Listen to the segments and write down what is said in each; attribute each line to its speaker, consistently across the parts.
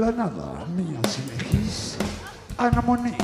Speaker 1: la nada, mías y mejís, Ana Monet.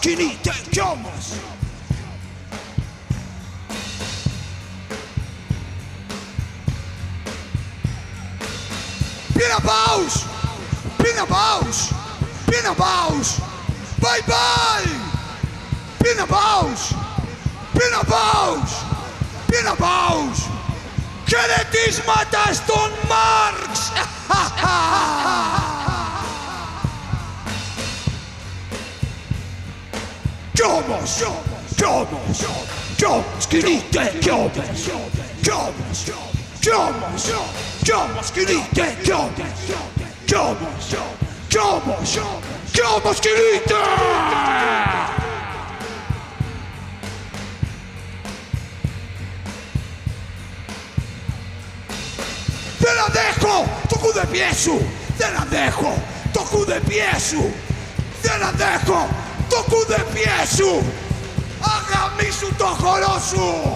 Speaker 2: Κι κινείται κι όμως, κι όμως, κι όμως, κι όμως κινείται! Δεν αντέχω το κουδεπιέ σου! Δεν αντέχω το κουδεπιέ σου! Δεν αντέχω το κουδεπιέ σου! Αγαμίσου το χορό σου!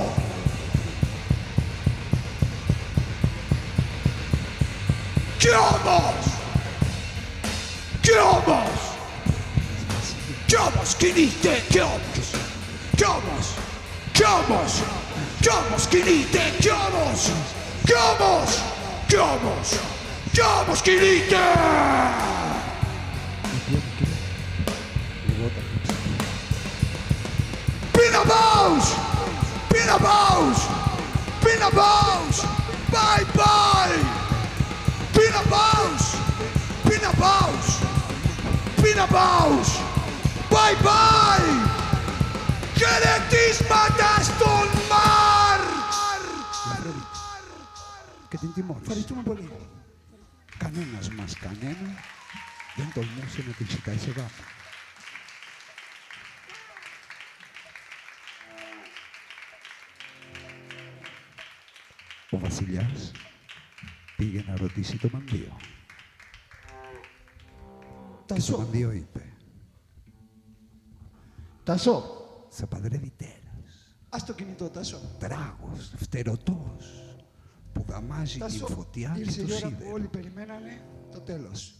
Speaker 3: Πολύ.
Speaker 1: Κανένας μας κανένα δεν τολμούσε να την ζητάει σε γάμο. Ο βασιλιάς πήγε να ρωτήσει το μανδύο. Και το
Speaker 3: Τασό,
Speaker 1: μανδύο είπε,
Speaker 3: Τασό,
Speaker 1: θα παντρεύει τέρας,
Speaker 3: ας το κινητό, Τασό.
Speaker 1: τράγος, φτερωτός, που γαμάζει την
Speaker 3: Τασό,
Speaker 1: φωτιά και
Speaker 3: ήρθε
Speaker 1: το
Speaker 3: η ώρα που
Speaker 1: σίδερο.
Speaker 3: όλοι περιμένανε το τέλος.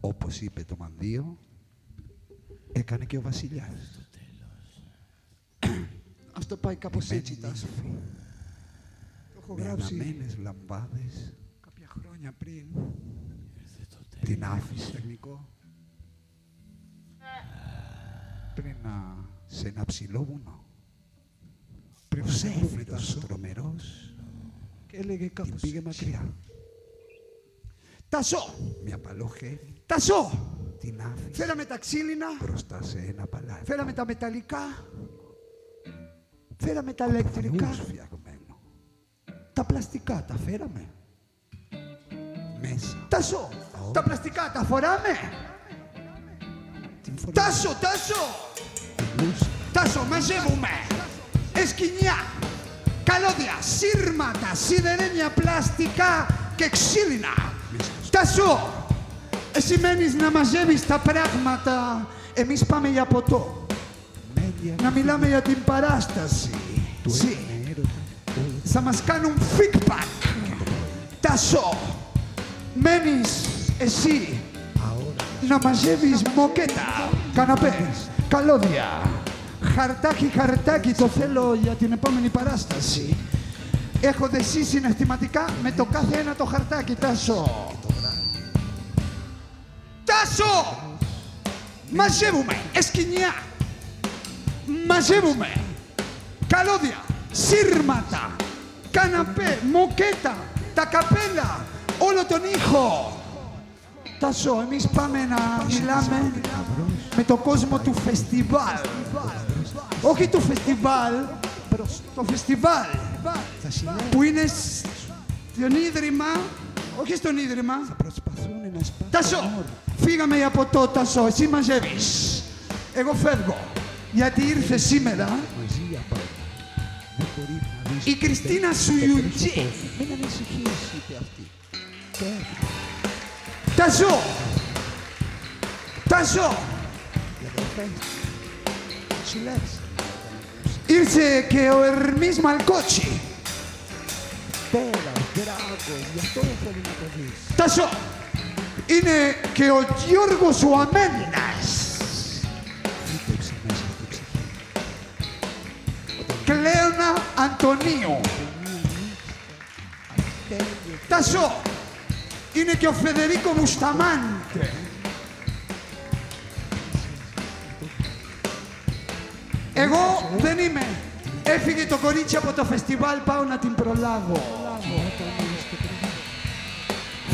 Speaker 1: Όπως είπε το μανδύο, έκανε και ο βασιλιάς.
Speaker 3: Αυτό πάει κάπως
Speaker 1: Μένει
Speaker 3: έτσι, Τάσο.
Speaker 1: νύμφη,
Speaker 3: Το έχω
Speaker 1: με
Speaker 3: γράψει
Speaker 1: αναμένες λαμπάδες,
Speaker 3: κάποια χρόνια πριν.
Speaker 1: την άφησε
Speaker 3: Τεχνικό.
Speaker 1: πριν να σε ένα ψηλό βουνό.
Speaker 3: Πριν
Speaker 1: Ο
Speaker 3: να σε βρούμε,
Speaker 1: Σέφυρος, ο
Speaker 3: Τάσο.
Speaker 1: τρομερός,
Speaker 3: Και έλεγε
Speaker 1: την
Speaker 3: κάπως
Speaker 1: πήγε
Speaker 3: έτσι.
Speaker 1: μακριά.
Speaker 3: Τασό,
Speaker 1: Μια παλό χέρι
Speaker 3: Τασό,
Speaker 1: την άφησε
Speaker 3: φέραμε τα ξύλινα,
Speaker 1: μπροστά σε ένα παλάτι.
Speaker 3: φέραμε τα μεταλλικά, φέραμε τα ηλεκτρικά,
Speaker 1: Θεούς φτιαγμένο.
Speaker 3: τα πλαστικά τα φέραμε.
Speaker 1: Μέσα
Speaker 3: Τάσο, τα πλαστικά τα φοράμε.
Speaker 1: την φορά
Speaker 3: Τάσο, Τάσο,
Speaker 1: την μπλούζα.
Speaker 3: Τάσο, μαζεύουμε. Εσκινιά, καλώδια, σύρματα, σιδερένια, πλαστικά και ξύλινα. Τάσο, εσύ μένεις να μαζεύεις τα πράγματα. Εμείς πάμε για ποτό.
Speaker 1: Μέλια
Speaker 3: Να μιλάμε για την παράσταση.
Speaker 1: του
Speaker 3: Συ.
Speaker 1: έκανε έρωτα. όλα
Speaker 3: Θα μας κάνουν feedback. Τάσο, μένεις εσύ να μαζεύεις μοκέτα, καναπές, καλώδια. Χαρτάκι, χαρτάκι, το θέλω για την επόμενη παράσταση. Έχω δεσί συναισθηματικά με το κάθε ένα το χαρτάκι, Τάσο. Τάσο! Μαζεύουμε, εσκινιά. Μαζεύουμε. Καλώδια, σύρματα, καναπέ, μοκέτα, τα καπέλα, όλο τον ήχο. Τάσο, εμείς πάμε να μιλάμε με τον κόσμο του φεστιβάλ. Όχι του φεστιβάλ, το φεστιβάλ που είναι στον ίδρυμα όχι στον Ίδρυμα.
Speaker 1: Θα προσπαθούν να σπάσουν
Speaker 3: Τάσο,
Speaker 1: όλα.
Speaker 3: φύγαμε από το Τάσο, εσύ μαζεύεις. Εγώ φεύγω, γιατί ήρθε σήμερα
Speaker 1: Μαζί απ' όλα. Δεν μπορεί να δεις
Speaker 3: η Κριστίνα
Speaker 1: το
Speaker 3: Σουιουτζή.
Speaker 1: πρόσωπό. Μην ανησυχείς, είπε αυτή. Και έρχεται.
Speaker 3: Τάσο, Τάσο,
Speaker 1: Διαδοχές. Σου λες.
Speaker 3: Ήρθε και ο Ερμής Μαλκότσι.
Speaker 1: Πέρα, μπράβο, γι' αυτό θέλει να το δεις.
Speaker 3: Τάσο, είναι και ο Γιώργος ο Αμένας.
Speaker 1: Φύτεψε μέσα στην ψυχή.
Speaker 3: Κλέωνα Αντωνίου.
Speaker 1: Τέλειο.
Speaker 3: Τάσο, είναι και ο Φεδερίκο Μουσταμάντε. Εγώ δεν είμαι. Έφυγε το κορίτσι από το φεστιβάλ, πάω να την προλάβω.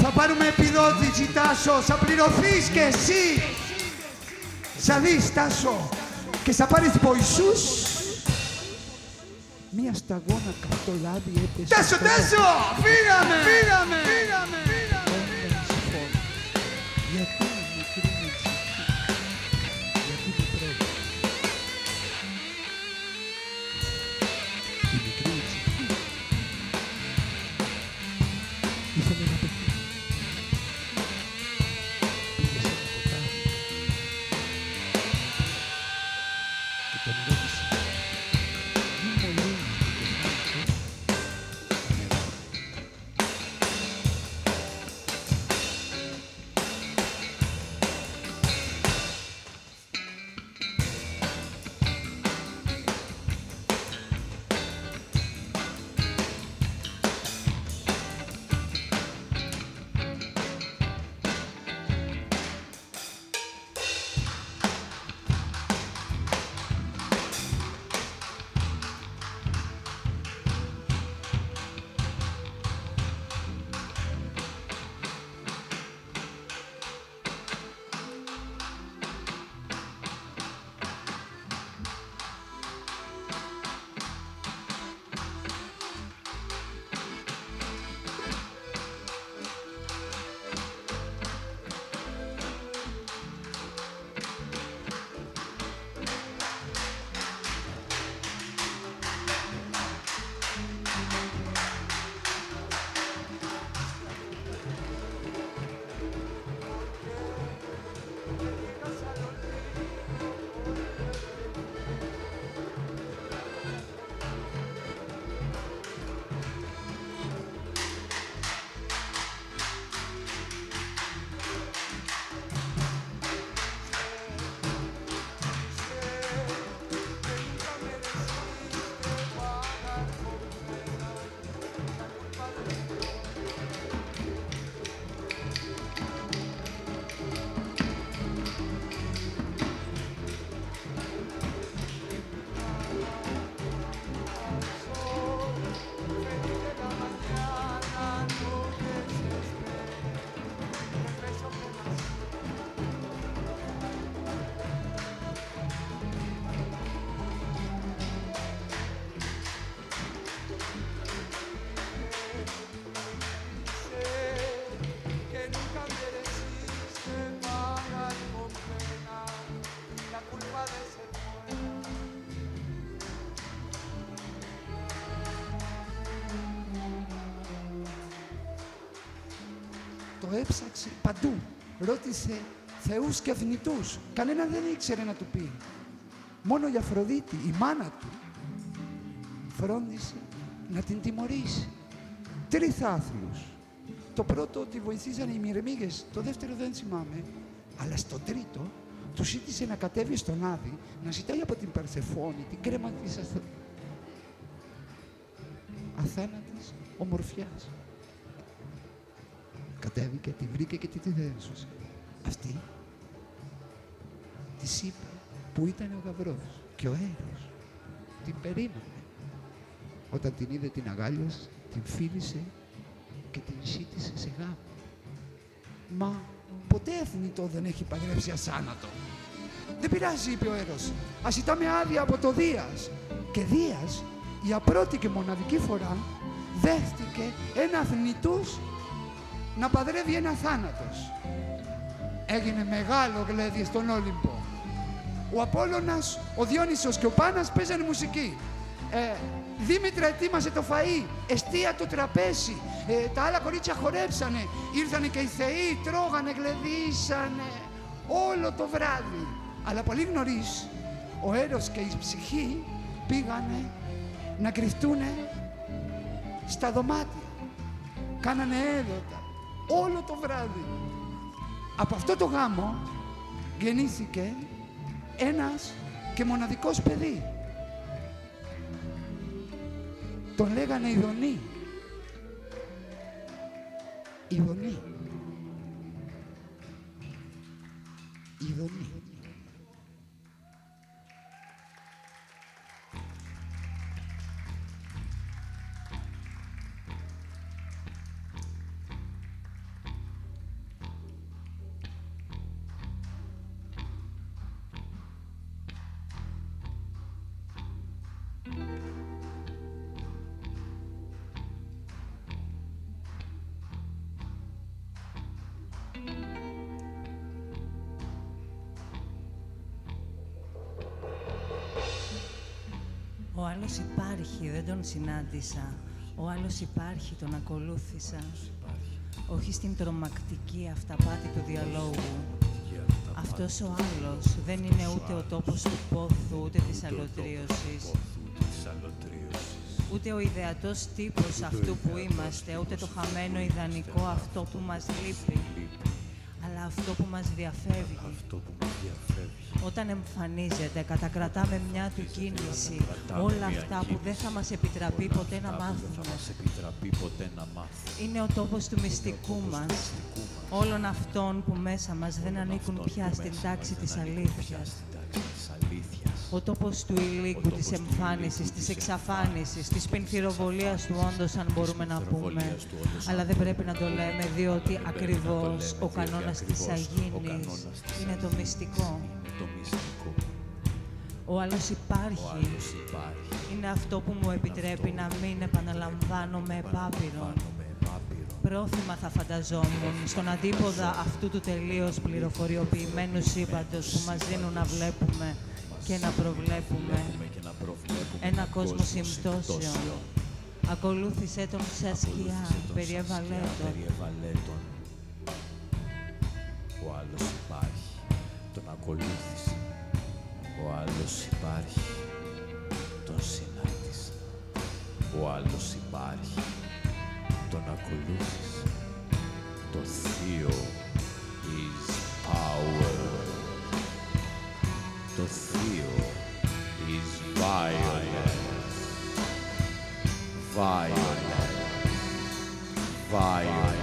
Speaker 3: Θα πάρουμε επιδότηση, Τάσο, θα πληρωθείς και εσύ. Θα δεις, Τάσο, και θα πάρεις βοησούς.
Speaker 1: Μία σταγόνα καυτό λάδι έπεσε.
Speaker 3: Τάσο,
Speaker 1: στο
Speaker 3: Τάσο, φύγαμε, φύγαμε, φύγαμε.
Speaker 1: Όντα συμφώνει. Γιατί Ρώτησε
Speaker 3: θεούς και θνητούς. Κανένα δεν ήξερε να του πει. Μόνο η Αφροδίτη, η μάνα του, φρόντισε να την τιμωρήσει. Τριθάθλους. Το πρώτο ότι βοηθήσανε οι μυρμήγες, το δεύτερο δεν θυμάμαι. Αλλά στο τρίτο του ζήτησε να κατέβει στον Άδη, να ζητάει από την Περσεφόνη την κρέμα της αθ... αθάνατης ομορφιάς. Κατέβηκε, τη βρήκε και τη τη δένσωσε. Αυτή της είπε που ήταν ο γαυρός και ο Έρος. Την περίμενε. Όταν την είδε την αγάλιασε, την φίλησε και την σύντησε σε γάμο. Μα ποτέ εθνητό δεν έχει παντρέψει ασάνατο. Δεν πειράζει, είπε ο Έρος. Ας ζητάμε άδεια από το Δίας. Και Δίας, για πρώτη και μοναδική φορά, δέχτηκε ένα θνητός να παδρεύει ένα θάνατος. Έγινε μεγάλο γλέδι στον Όλυμπο. Ο Απόλλωνας, ο Διόνυσος και ο Πάνας παίζανε μουσική. Ε, Δήμητρα ετοίμασε το φαΐ, εστία το τραπέζι, ε, τα άλλα κορίτσια χορέψανε, ήρθανε και οι θεοί, τρώγανε, γλεδίσανε, όλο το βράδυ. Αλλά πολύ νωρίς, ο έρος και η ψυχή πήγανε να κρυφτούνε στα δωμάτια. Κάνανε έρωτα όλο το βράδυ. Από αυτό το γάμο γεννήθηκε ένας και μοναδικός παιδί. Τον λέγανε Ιδονή. Ιδονή. Ιδονή.
Speaker 4: Υπάρχει, δεν τον συνάντησα. Ο άλλος υπάρχει, τον ακολούθησα. Όχι στην τρομακτική αυταπάτη του διαλόγου. Αυτός ο άλλος δεν είναι ούτε ο τόπος του πόθου, ούτε της αλωτρίωσης. Ούτε ο ιδεατός τύπος αυτού που είμαστε, ούτε το χαμένο ιδανικό αυτό που μας λείπει. Αλλά αυτό που μας διαφεύγει. Όταν εμφανίζεται, κατακρατάμε μια του κίνηση. Όλα αυτά που δεν θα μας επιτραπεί ποτέ να μάθουμε.
Speaker 5: επιτραπεί ποτέ να μάθει.
Speaker 4: Είναι ο τόπος του μυστικού μας. Όλων αυτών που μέσα μας δεν ανήκουν πια στην τάξη της αλήθειας. Ο τόπος του υλίκου, της εμφάνισης, της εξαφάνισης, της πενθυροβολίας του όντως, αν μπορούμε να πούμε. Αλλά δεν πρέπει να το λέμε, διότι ακριβώς ο κανόνας της αγίνης είναι το μυστικό.
Speaker 5: Το μυστικό.
Speaker 4: Ο άλλος υπάρχει.
Speaker 5: άλλος υπάρχει.
Speaker 4: Είναι αυτό που μου επιτρέπει να μην επαναλαμβάνω με επάπειρο.
Speaker 5: με επάπειρο.
Speaker 4: Πρόθυμα θα φανταζόμουν στον αντίποδα αυτού του τελείως πληροφοριοποιημένου σύμπαντος που μας δίνουν να βλέπουμε και να προβλέπουμε
Speaker 5: Βλέπουμε και να προβλέπουμε
Speaker 4: ένα κόσμο συμπτώσεων. Ακολούθησέ τον σαν σκιά, περιέβαλέ τον.
Speaker 5: Περιέβαλέ τον. Ο άλλος υπάρχει. Τον ακολούθησε. Ο άλλος υπάρχει. Τον συνάντησα. Ο άλλος υπάρχει. Τον ακολούθησε. Το θείο is power. Το θείο is violence. Violence. Violence.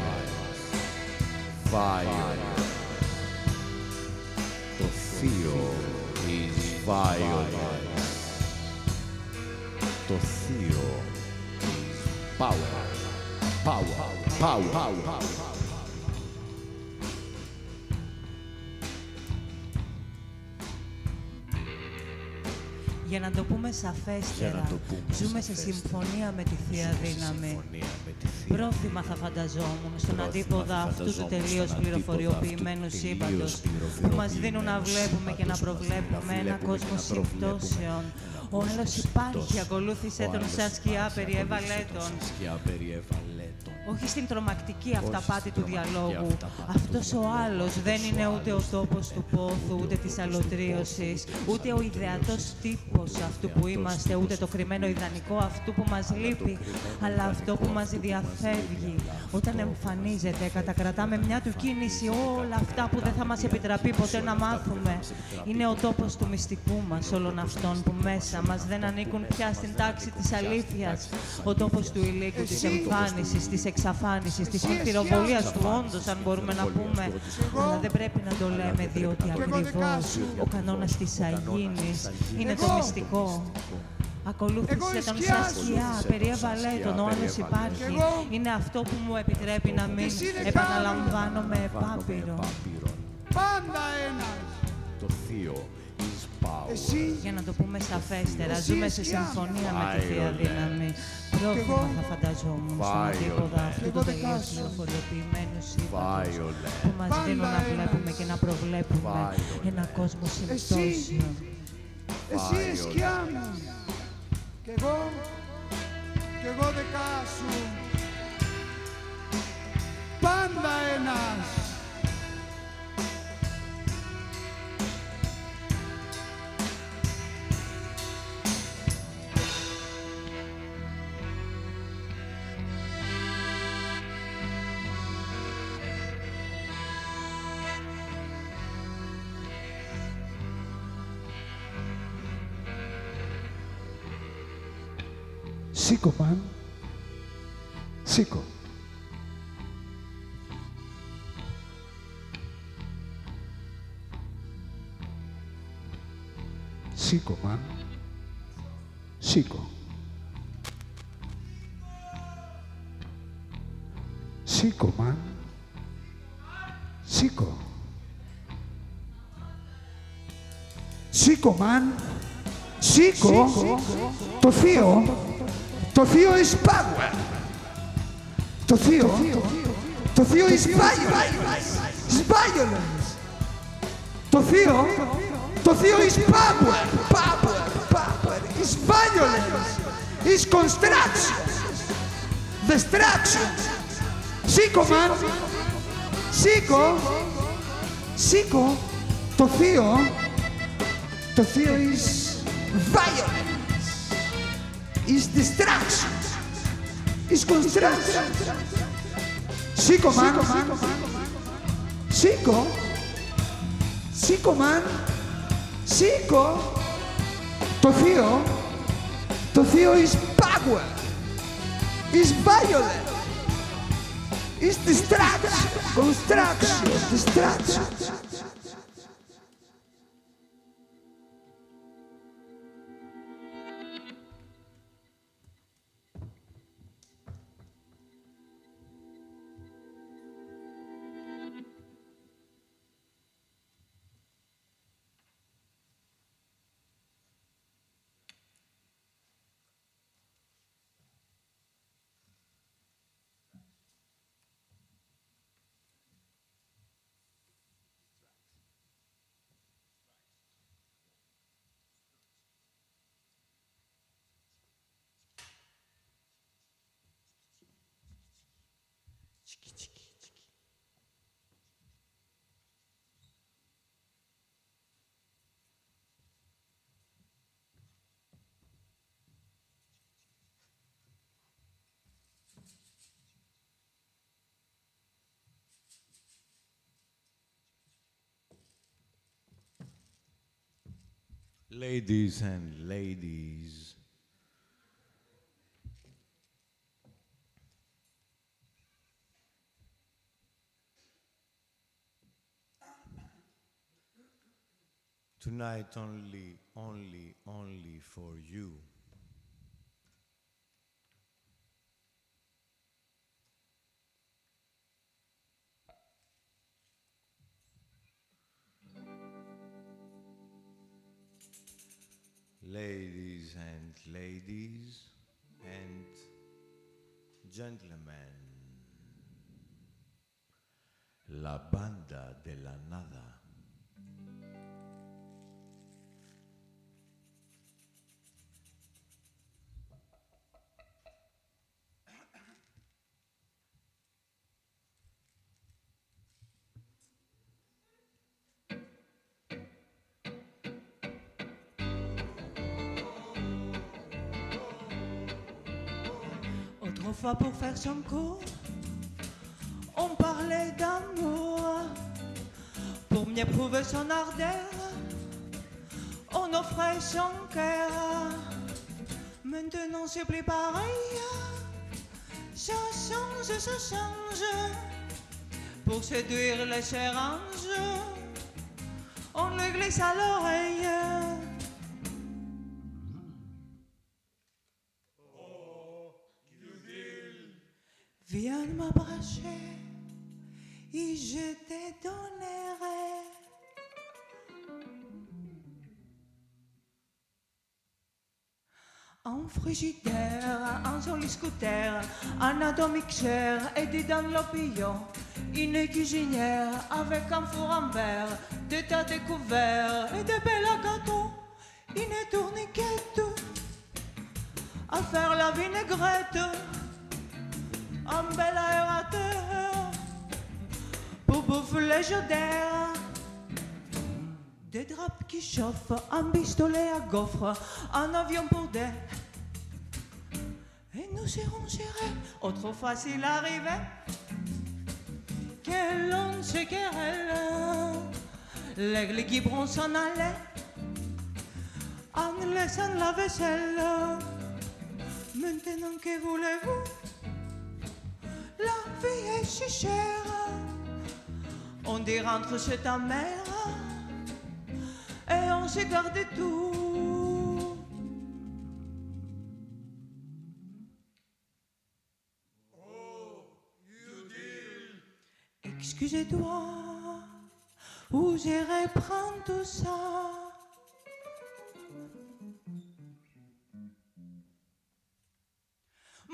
Speaker 5: Violence. Is violence. Το θείο is power. Power. Power. Power.
Speaker 4: Για να το πούμε
Speaker 5: Για
Speaker 4: σαφέστερα,
Speaker 5: να το πούμε
Speaker 4: ζούμε σε
Speaker 5: σαφέστερα.
Speaker 4: συμφωνία με τη Θεία Δύναμη.
Speaker 5: Συμφωνία με τη θεία.
Speaker 4: Πρόθυμα θα φανταζόμουν στον
Speaker 5: Πρόθυμα
Speaker 4: αντίποδα
Speaker 5: θα
Speaker 4: αυτού του
Speaker 5: φανταζόμουν
Speaker 4: τελείως
Speaker 5: στον αντίποδα
Speaker 4: πληροφοριοποιημένου
Speaker 5: αυτού του
Speaker 4: σύμπαντος
Speaker 5: τελείως
Speaker 4: που μας δίνουν να
Speaker 5: πληροφοριοποιημένου
Speaker 4: βλέπουμε και να
Speaker 5: σύμπαντος που μας δίνουν να
Speaker 4: προβλέπουμε ένα
Speaker 5: βλέπουμε
Speaker 4: κόσμο
Speaker 5: και να προβλέπουμε
Speaker 4: συμπτώσεων.
Speaker 5: ένα
Speaker 4: Ο
Speaker 5: κόσμο
Speaker 4: άλλος υπάρχει,
Speaker 5: συμπτώσεων.
Speaker 4: ακολούθησε
Speaker 5: Ο
Speaker 4: τον
Speaker 5: άλλος
Speaker 4: σαν σκιά,
Speaker 5: υπάρχει,
Speaker 4: περιέβαλέ
Speaker 5: ακολούθησε
Speaker 4: τον.
Speaker 5: σαν σκιά, περιέβαλέ τον.
Speaker 4: Όχι στην τρομακτική
Speaker 5: Όχι
Speaker 4: αυταπάτη
Speaker 5: στην
Speaker 4: του
Speaker 5: τρομακτική
Speaker 4: διαλόγου.
Speaker 5: αυταπάτη του
Speaker 4: Αυτός ο
Speaker 5: διαλόγου.
Speaker 4: άλλος δεν
Speaker 5: Αυτός
Speaker 4: είναι
Speaker 5: ο
Speaker 4: ούτε ο
Speaker 5: άλλος
Speaker 4: τόπος
Speaker 5: δεν
Speaker 4: του
Speaker 5: είναι
Speaker 4: πόθου,
Speaker 5: ούτε
Speaker 4: ούτε
Speaker 5: ο
Speaker 4: της
Speaker 5: τόπος του
Speaker 4: αλωτρίωσης,
Speaker 5: πόθου, της
Speaker 4: ούτε ο
Speaker 5: αλωτρίωσης,
Speaker 4: ιδεατός τύπος
Speaker 5: ούτε ο
Speaker 4: αυτού που
Speaker 5: ιδεατός
Speaker 4: είμαστε, ούτε
Speaker 5: τύπος
Speaker 4: το κρυμμένο ιδανικό αυτού που μας
Speaker 5: Αλλά το
Speaker 4: λείπει,
Speaker 5: κρυμμένο
Speaker 4: αλλά αυτό
Speaker 5: ιδανικό
Speaker 4: που μας
Speaker 5: αυτού που μας
Speaker 4: διαφεύγει.
Speaker 5: Λείπει, αλλά
Speaker 4: Όταν
Speaker 5: αυτό που μας
Speaker 4: εμφανίζεται,
Speaker 5: διαφεύγει.
Speaker 4: κατακρατάμε μια του
Speaker 5: Όταν
Speaker 4: κίνηση
Speaker 5: εμφανίζεται,
Speaker 4: όλα αυτά που δεν θα μας
Speaker 5: κατακρατάμε
Speaker 4: επιτραπεί
Speaker 5: μια
Speaker 4: ποτέ
Speaker 5: του
Speaker 4: να
Speaker 5: κίνηση, όλα αυτά που δεν θα
Speaker 4: μάθουμε.
Speaker 5: μας επιτραπεί
Speaker 4: Είναι ο
Speaker 5: ποτέ
Speaker 4: τόπος
Speaker 5: να
Speaker 4: του μυστικού μας όλων αυτών που μέσα μας δεν ανήκουν πια στην τάξη της αλήθειας. Ο τόπος του υλίκου, της
Speaker 3: Εσύ.
Speaker 4: εμφάνισης, της εξαφάνισης, της
Speaker 3: Εσύ,
Speaker 4: αμφιροβολίας
Speaker 3: εσύ,
Speaker 4: του όντως, αν μπορούμε να πούμε. Αλλά δεν πρέπει να το λέμε, διότι
Speaker 3: εγώ δικά
Speaker 4: ακριβώς
Speaker 3: σου.
Speaker 4: ο κανόνας της αγίνης είναι το
Speaker 3: Εγώ.
Speaker 4: μυστικό. Ακολούθησε
Speaker 3: Εγώ η
Speaker 4: τον
Speaker 3: σκιά
Speaker 4: σαν
Speaker 3: σου.
Speaker 4: σκιά,
Speaker 5: Ακολούθησε τον
Speaker 4: περιέβαλέ
Speaker 5: σαν
Speaker 4: τον,
Speaker 5: σκιά,
Speaker 4: ο άλλος
Speaker 5: περιέβαλέ
Speaker 4: υπάρχει.
Speaker 3: τον. Εγώ.
Speaker 4: Είναι αυτό που μου επιτρέπει να μην
Speaker 3: Εσύ δεν
Speaker 4: επαναλαμβάνω με
Speaker 5: Βάνω με
Speaker 4: επάπειρο.
Speaker 5: επάπειρο.
Speaker 3: Πάντα ένας.
Speaker 5: Το θείο is
Speaker 3: Εσύ,
Speaker 4: Για να το πούμε σαφέστερα,
Speaker 3: Εσύ
Speaker 4: ζούμε σε
Speaker 3: σκιά.
Speaker 4: συμφωνία με τη θεία
Speaker 5: Violence.
Speaker 4: δύναμη. Πρόβλημα
Speaker 3: εγώ.
Speaker 4: θα φανταζόμουν στον
Speaker 5: Violence.
Speaker 4: αντίποδα αυτού
Speaker 3: Εγώ
Speaker 4: του
Speaker 3: δεν
Speaker 4: τελείως
Speaker 3: κάσω.
Speaker 4: πληροφοριοποιημένου σύμπαντος
Speaker 5: Violence.
Speaker 4: που μας
Speaker 3: Πάντα
Speaker 4: δίνουν να
Speaker 3: ένας.
Speaker 4: βλέπουμε και να προβλέπουμε
Speaker 5: Violence.
Speaker 4: ένα κόσμο συμπτώσεων.
Speaker 3: εσύ η
Speaker 5: Violence.
Speaker 3: σκιά μου. Κι εγώ, κι εγώ δεκά σου. Πάντα ένας. Σήκω, μαν. Σήκω. Σήκω, μαν. Σήκω. Σήκω, μαν. Σήκω. Σήκω, μαν. Σήκω. Το θείο. Το θείο is power. Το θείο. Το θείο is violence. Is violence. Το θείο. Το θείο is power. Power. Power. Is violence. Is construction. Destruction. Σήκω, μαν. Σήκω. Σήκω. Το θείο. Το θείο is violence. Is destruction. Is construction. Σήκω, μαν. Σήκω. Σήκω, μαν. Σήκω. Το θείο. Το θείο is power. Is violent. Is destruction. Construction. Chiki, chiki, chiki.
Speaker 5: Ladies and ladies, tonight only, only, only for you. Ladies and ladies and gentlemen, la banda de la nada.
Speaker 4: Autrefois, pour faire son cours, on parlait d'amour. Pour mieux prouver son ardeur, on offrait son cœur. Maintenant, c'est plus pareil. Ça change, ça change. Pour séduire les séranges, on le glisse à l'oreille. Viens m'abracher et je te donnerai Un frigidaire, un joli scooter, un atomixer et des dans l'opinion. Une cuisinière avec un four en verre, des tas de couverts et des belles gâteaux. Une tourniquette à faire la vinaigrette. Un bel aérateur pour bouffer les d'air. Des draps qui chauffent, un pistolet à gaufre, un avion pour des. Et nous serons gérés, autre facile arriver. Que l'on se querelle, l'aigle qui bronze s'en allait, en laissant la vaisselle. Maintenant que voulez-vous, la vie est si chère. On dit rentre chez ta mère et on se garde tout. Excusez-toi, où j'irai prendre tout ça?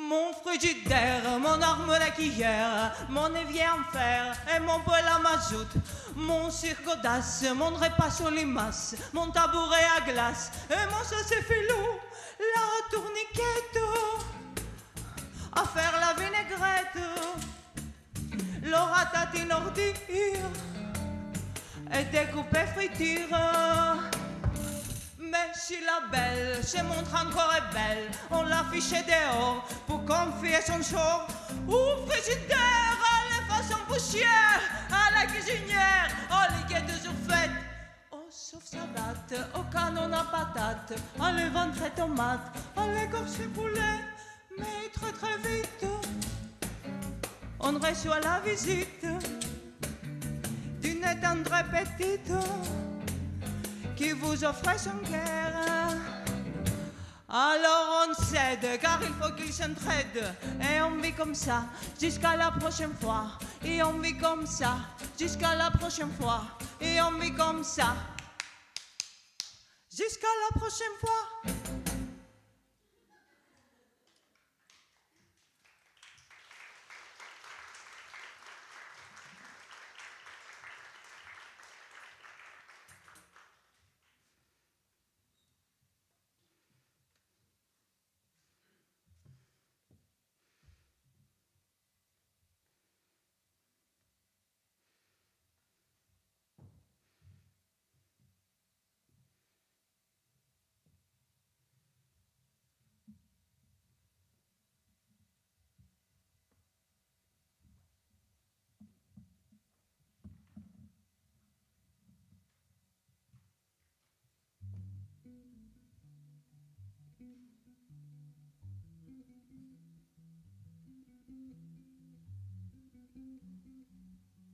Speaker 4: Mon frigidaire, mon arme laquillère, mon évier en fer et mon poêle à mazout, mon audace, mon repas sur limaces, mon tabouret à glace et mon filou, la tourniquette, à faire la vinaigrette, le ratatine ordure et découper friture. Mais si la belle se montre encore belle, on l'affiche dehors pour confier son sort. Au frigidaire, à la façon poussière, à la cuisinière, au liquide toujours faite. Au sauf salade, au canon à patate, à le ventre tomate, à l'écorce poulet, mais très très vite, on reçoit la visite d'une tendre petite qui vous offre son cœur. Alors on cède, car il faut qu'il s'entraide. Et on vit comme ça, jusqu'à la prochaine fois. Et on vit comme ça, jusqu'à la prochaine fois. Et on vit comme ça, jusqu'à la prochaine fois.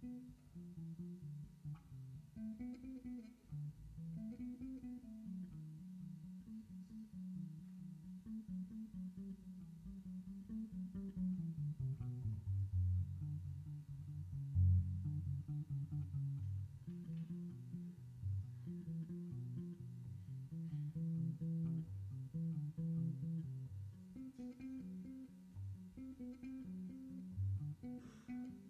Speaker 1: thank mm-hmm. you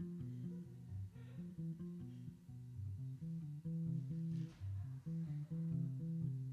Speaker 1: Mm-hmm thank you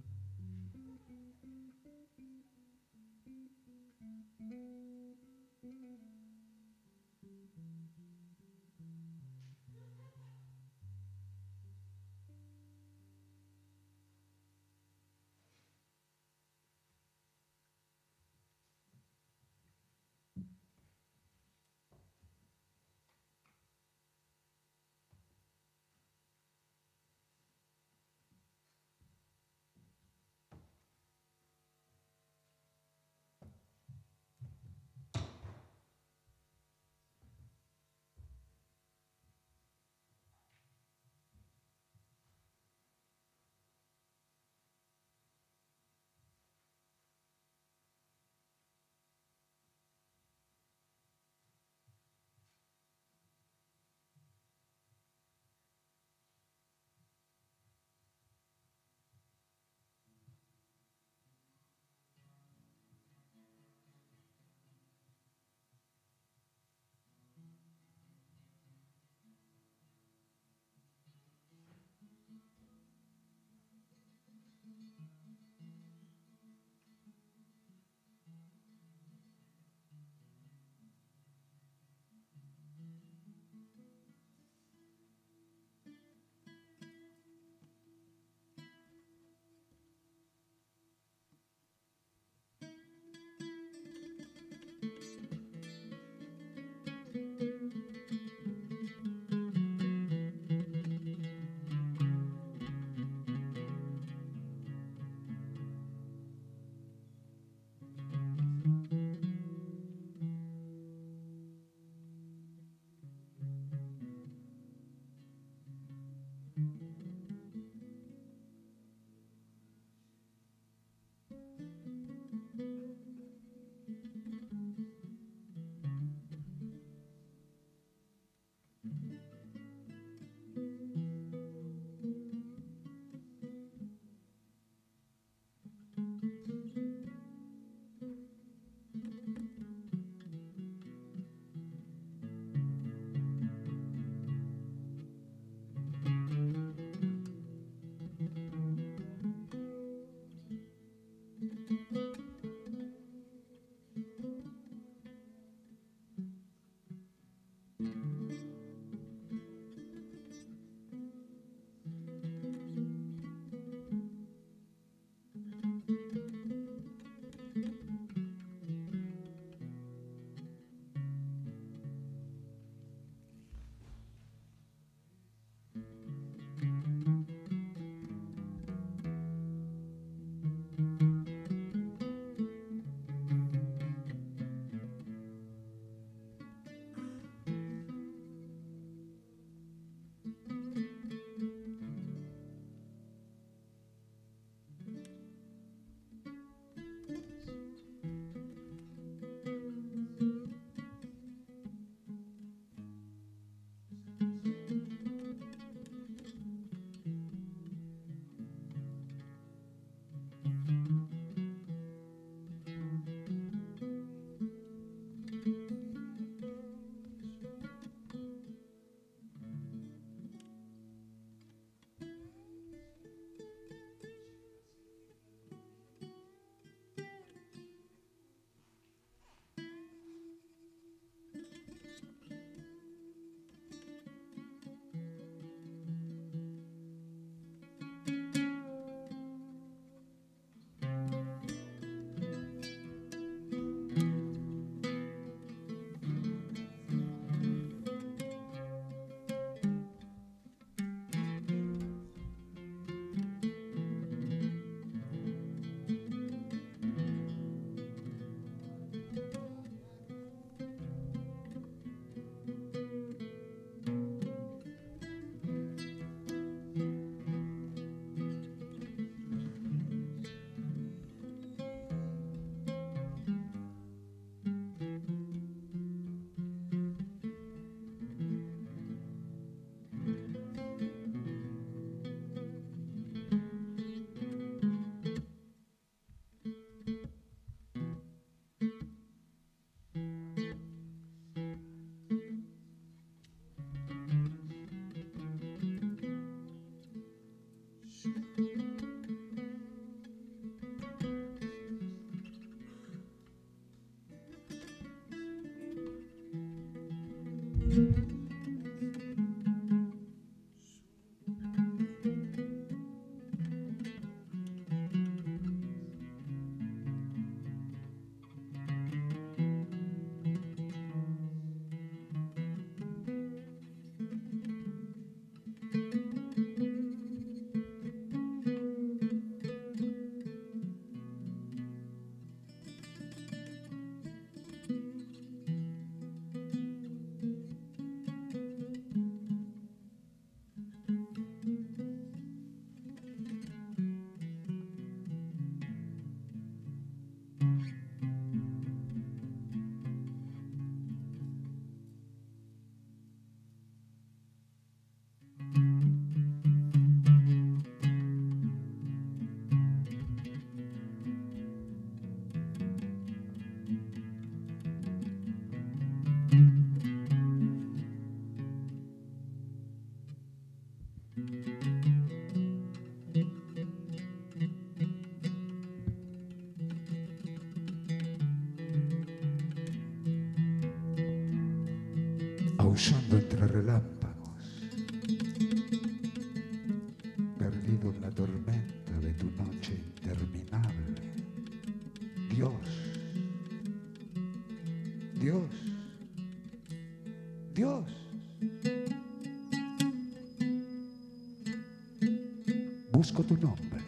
Speaker 1: Tu nombre.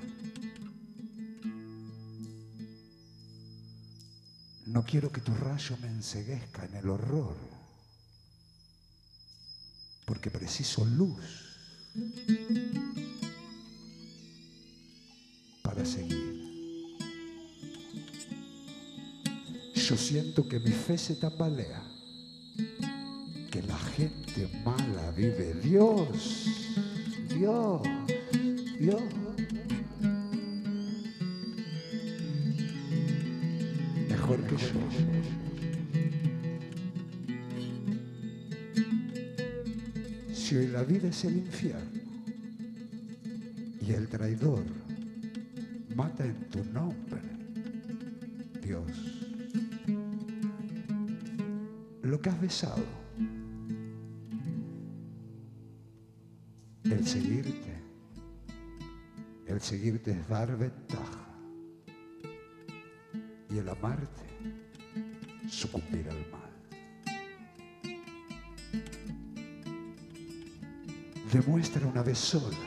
Speaker 1: No quiero que tu rayo me enseguezca en el horror, porque preciso luz para seguir. Yo siento que mi fe se tambalea, que la gente mala vive Dios, Dios, Dios. Infierno y el traidor mata en tu nombre, Dios, lo que has besado, el seguirte, el seguirte es dar Demuestra una vez sola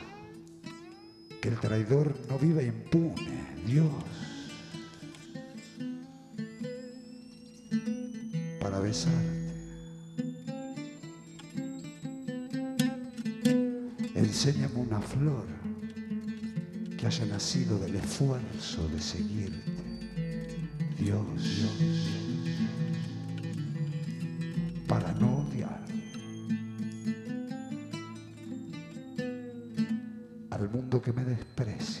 Speaker 1: que el traidor no vive impune, Dios, para besarte. Enséñame una flor que haya nacido del esfuerzo de seguirte. Dios, Dios, que me desprecia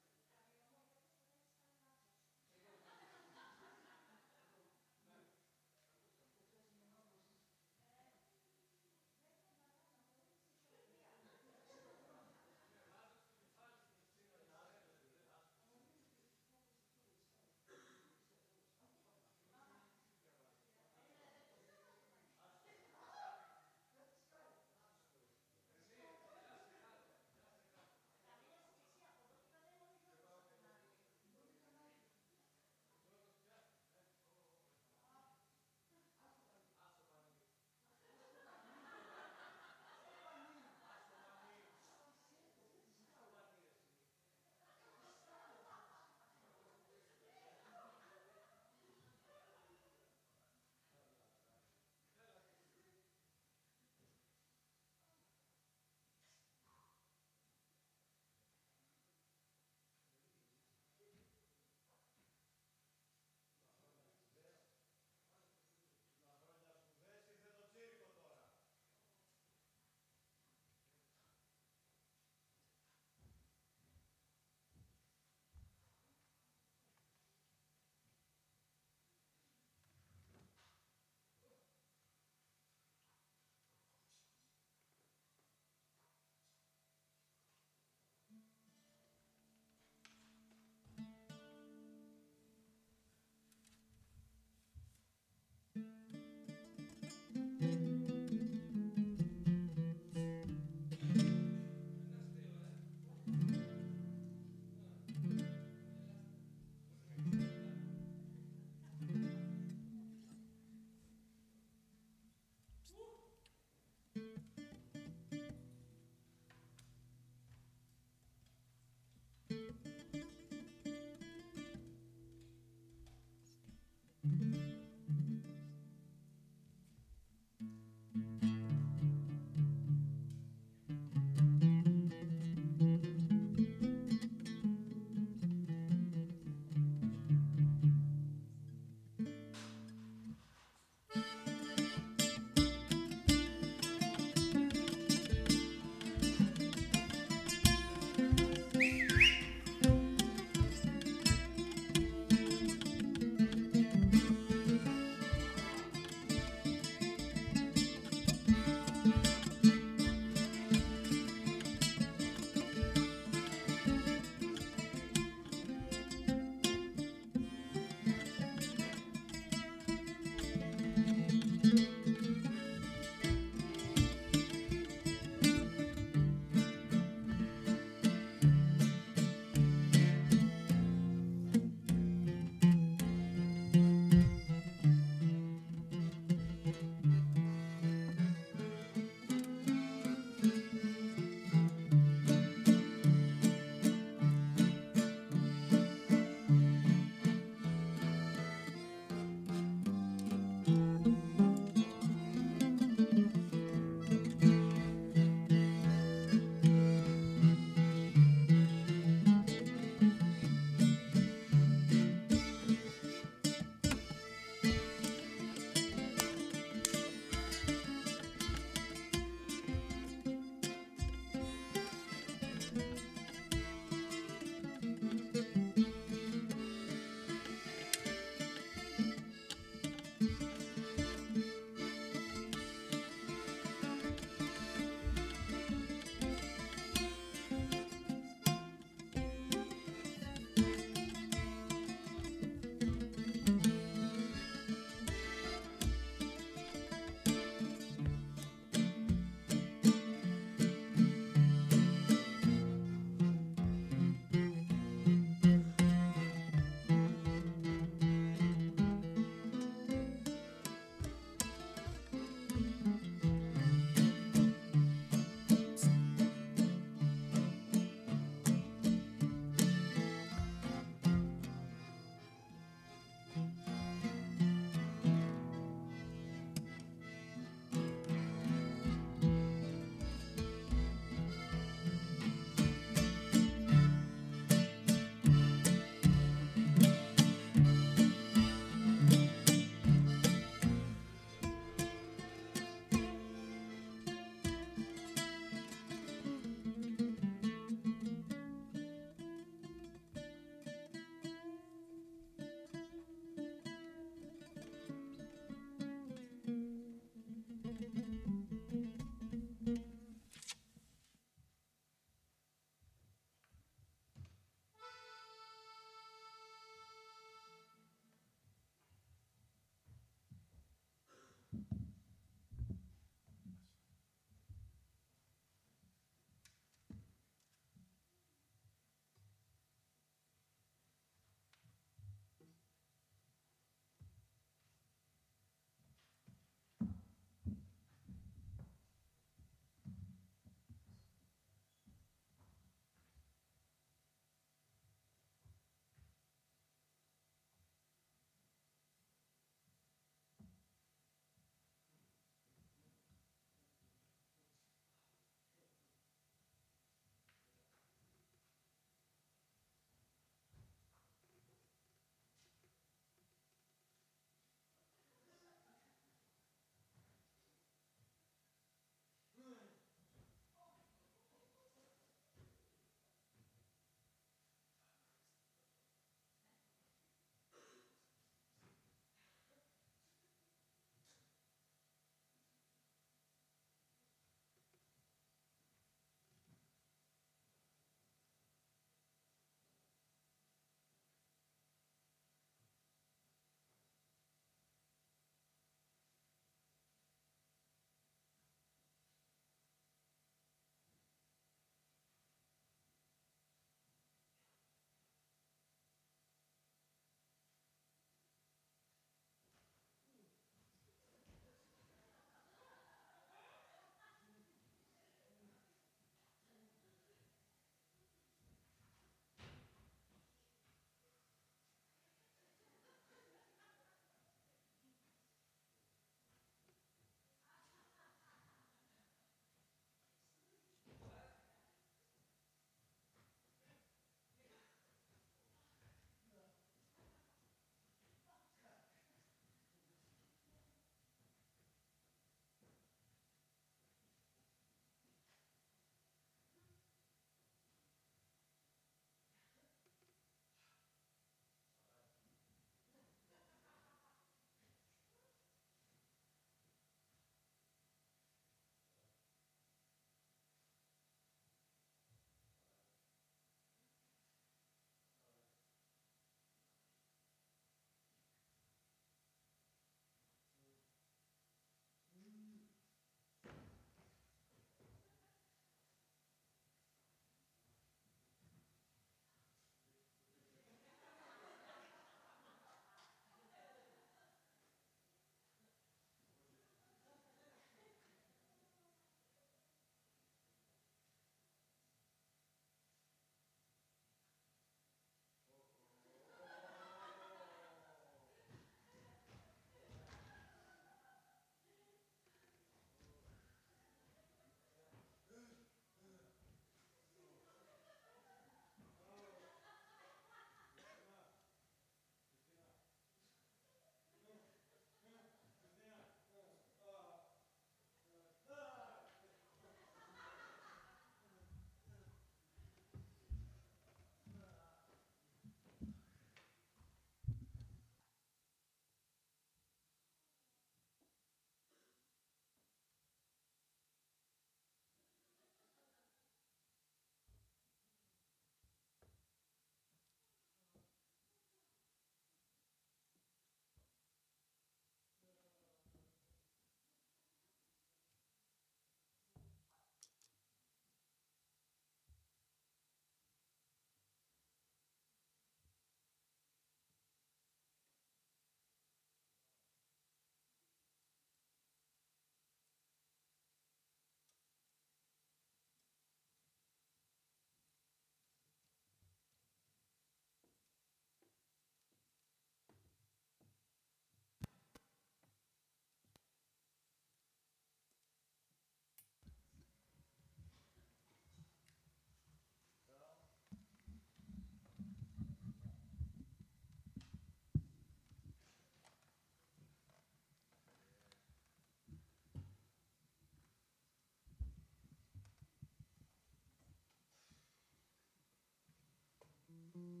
Speaker 6: Μες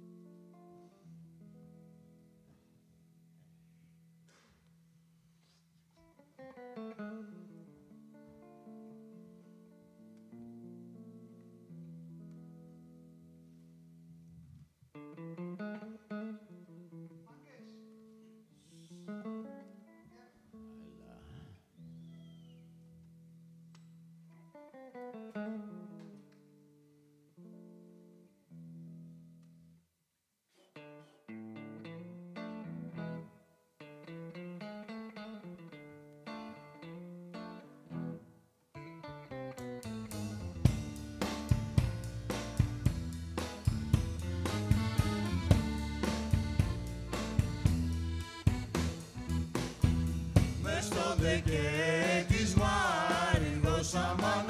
Speaker 6: στο δεκέ της Μάρινδος αμάν αμάν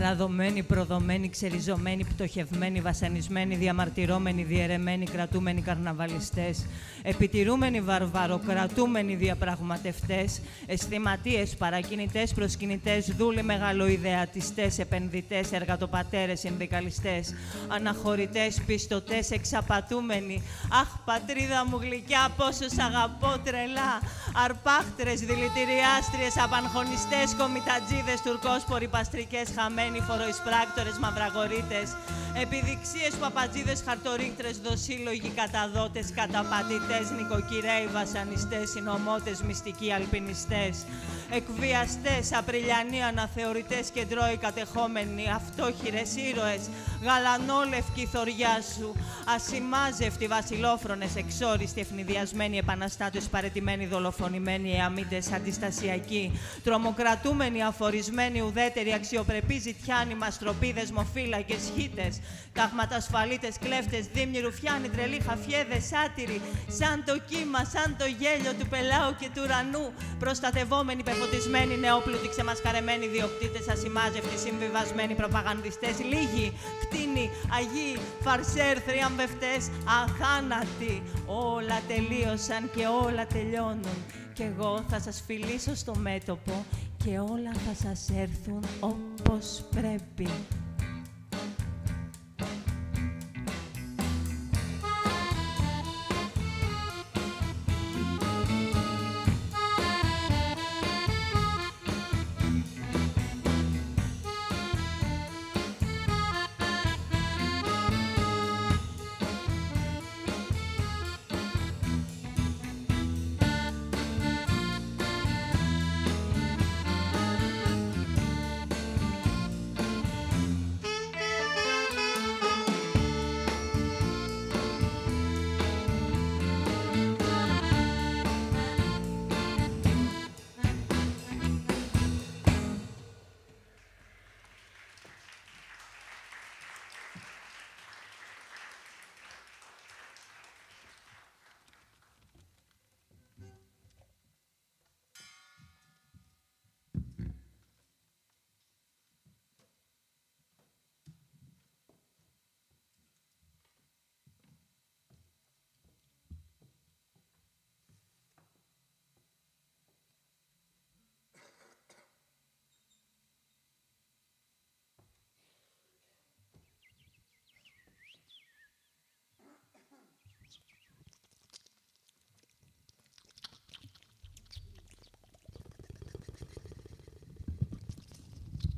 Speaker 4: Παραδομένοι, προδομένοι, ξεριζωμένοι, πτωχευμένοι, βασανισμένοι, διαμαρτυρόμενοι, διαιρεμένοι, κρατούμενοι καρναβαλιστές, επιτηρούμενοι βαρβαροκρατούμενοι διαπραγματευτές, αισθηματίες, παρακινητές, προσκυνητές, δούλοι μεγαλοειδεατιστές, επενδυτές, εργατοπατέρες, συνδικαλιστές, αναχωρητές, πιστωτές, εξαπατούμενοι. Αχ, πατρίδα μου γλυκιά, πόσο σ' αγαπώ τρελά. Αρπάχτρες, δηλητηριάστριες, απανχωνιστές, κομιτατζίδες, τουρκόσποροι, παστρικές, χαμένοι, φοροεισπράκτορες, μαυραγορείτες, επιδειξίες, παπατζίδες, χαρτορίκτρες, δοσύλλογοι, καταδότες, καταπατητές, νοικοκυρέοι, βασανιστές, συνωμότες, μυστικοί, αλπινιστές, εκβιαστές, απριλιανοί αναθεωρητές και ντρόοι κατεχόμενοι, αυτόχειρες ήρωες, γαλανόλευκη θωριά σου, ασημάζευτοι βασιλόφρονες, εξόριστοι, ευνηδιασμένοι, επαναστάτες, παρετημένοι, δολοφονημένοι, εαμύντες, αντιστασιακοί, τρομοκρατούμενοι, αφορισμένοι, ουδέτεροι, αξιοπρεπείς, ζητιάνοι, μαστροπίδες, μοφύλακες, χίτες, ταγματασφαλίτες, κλέφτες, δίμνοι, ρουφιάνοι, τρελοί, χαφιέδες, σάτυροι, σαν το κύμα, σαν το γέλιο του πελάου και του ουρανού, προστατευόμενοι, πεφωτισμένοι, νεόπλουτοι, ξεμασκαρεμένοι, διοκτήτες, ασημάζευτοι, συμβιβασμένοι, προπαγανδιστές, λίγοι, κτίνοι, αγίοι, φαρσέρ, θριαμβευτές, αχάνατοι. Όλα τελείωσαν και όλα τελειώνουν. Κι εγώ θα σας φιλήσω στο μέτωπο και όλα θα σας έρθουν όπως πρέπει.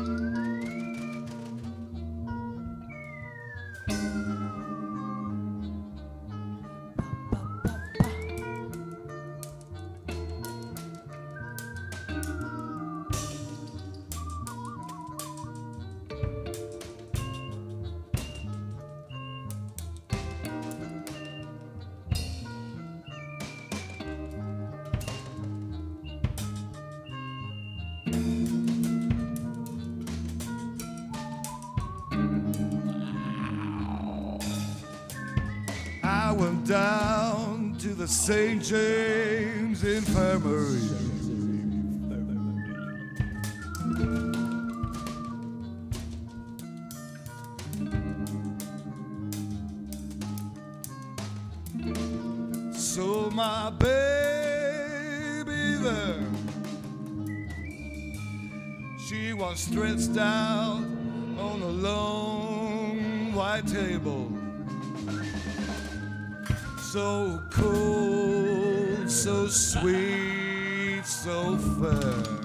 Speaker 7: Música down to the St. James Infirmary. So my baby there, she was stretched out on a long white table so cold, so sweet, so fair.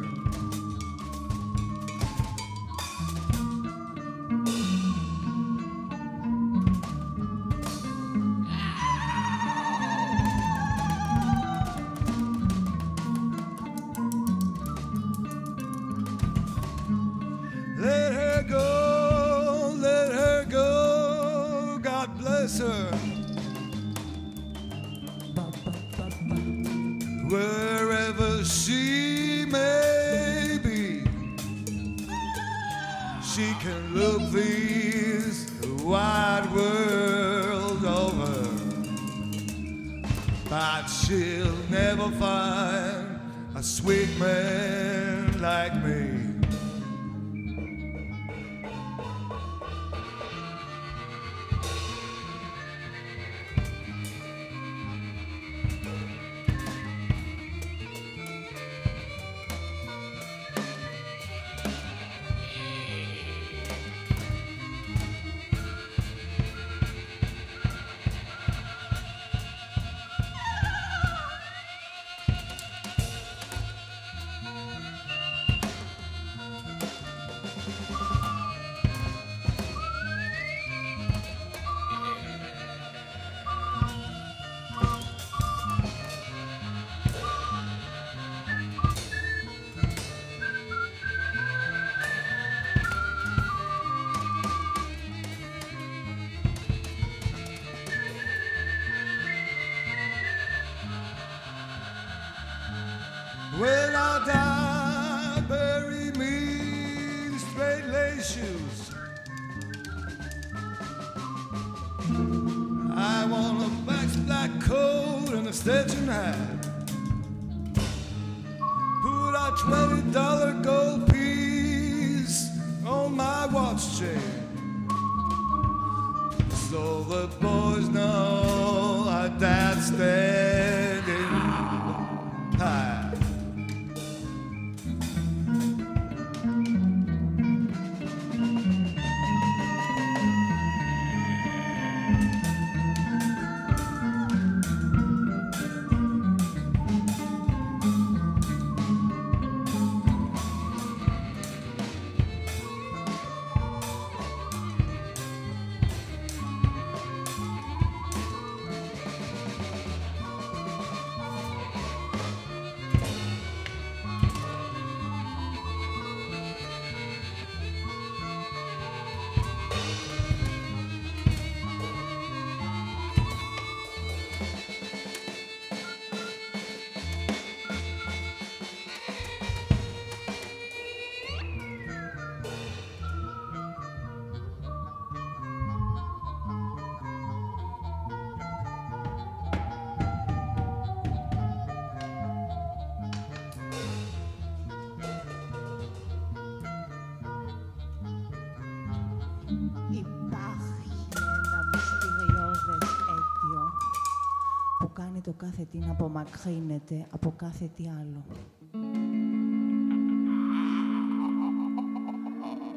Speaker 4: Κάθε τι να απομακρύνεται από κάθε τι άλλο.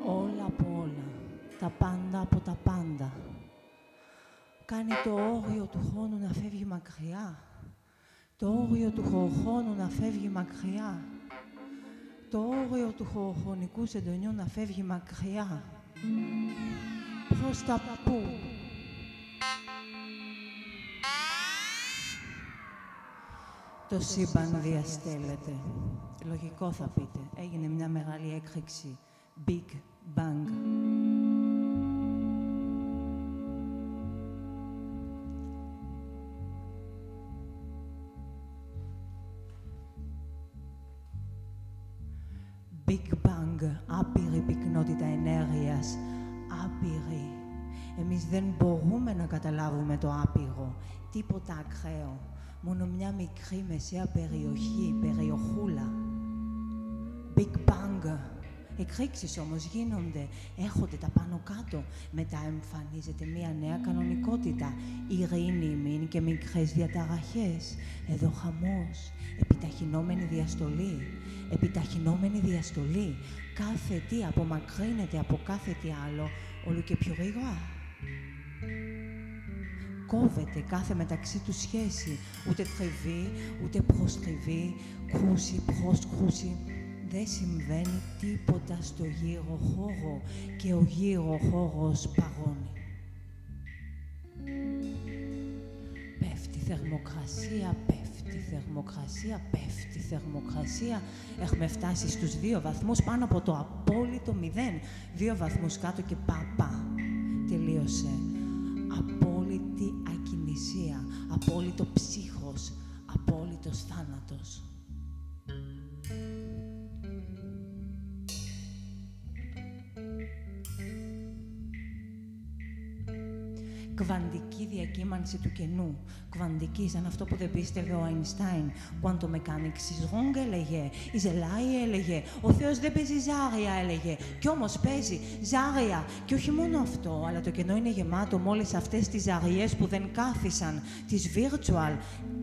Speaker 4: Όλα από όλα. Τα πάντα από τα πάντα. Κάνει το όριο του χρόνου να φεύγει μακριά. Το όριο του χωροχρόνου να φεύγει μακριά. Το όριο του χωροχρονικού συντονιού να φεύγει μακριά. Προς τα πού; Το σύμπαν διαστέλλεται. Λογικό θα πείτε. Έγινε μια μεγάλη έκρηξη. Big Bang. Big Bang, άπειρη πυκνότητα ενέργειας, άπειρη. Εμείς δεν μπορούμε να καταλάβουμε το άπειρο, τίποτα ακραίο. Μόνο μια μικρή μεσαία περιοχή, περιοχούλα. Big Bang. Εκρήξεις όμως γίνονται, έρχονται τα πάνω κάτω. Μετά εμφανίζεται μια νέα κανονικότητα. Ειρήνη μην και μικρές διαταραχές. Εδώ χαμός. Επιταχυνόμενη διαστολή. Επιταχυνόμενη διαστολή. Κάθε τι απομακρύνεται από κάθε τι άλλο, όλο και πιο γρήγορα. Κόβεται κάθε μεταξύ του σχέση, ούτε τριβή, ούτε προστριβή, κρούση, προσκρούση. Δεν συμβαίνει τίποτα στο γύρο χώρο και ο γύρο χώρος παγώνει. Πέφτει θερμοκρασία, πέφτει θερμοκρασία, πέφτει θερμοκρασία. Έχουμε φτάσει στους δύο βαθμούς πάνω από το απόλυτο μηδέν. Δύο βαθμούς κάτω και παπά. Τελείωσε. Απόλυτη ακινησία, απόλυτο ψύχος, απόλυτος θάνατος. Κβαντική διακύμανση του κενού. Κβαντική, σαν αυτό που δεν πίστευε ο Αϊνστάιν. Quantum mechanics is wrong, έλεγε. Η Ζελάη έλεγε. Ο Θεός δεν παίζει ζάρια, έλεγε. Κι όμως παίζει ζάρια. Και όχι μόνο αυτό, αλλά το κενό είναι γεμάτο με όλες αυτές τις ζαριές που δεν κάθισαν. Τις virtual,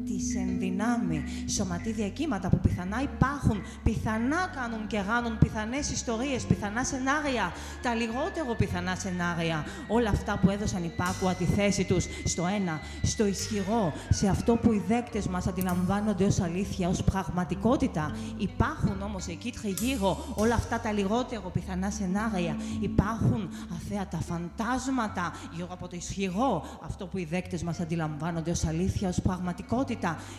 Speaker 4: τις ενδυνάμει, σωματίδια κύματα που πιθανά υπάρχουν, πιθανά κάνουν και γάνουν πιθανές ιστορίες, πιθανά σενάρια, τα λιγότερο πιθανά σενάρια, όλα αυτά που έδωσαν υπάκουα τη θέση τους στο ένα, στο ισχυρό, σε αυτό που οι δέκτες μας αντιλαμβάνονται ως αλήθεια, ως πραγματικότητα. Υπάρχουν όμως εκεί τριγύρω όλα αυτά τα λιγότερο πιθανά σενάρια, υπάρχουν αθέατα φαντάσματα γύρω από το ισχυρό, αυτό που οι δέκτες μας αντιλαμβάνονται ως αλήθεια, ως πραγματικότητα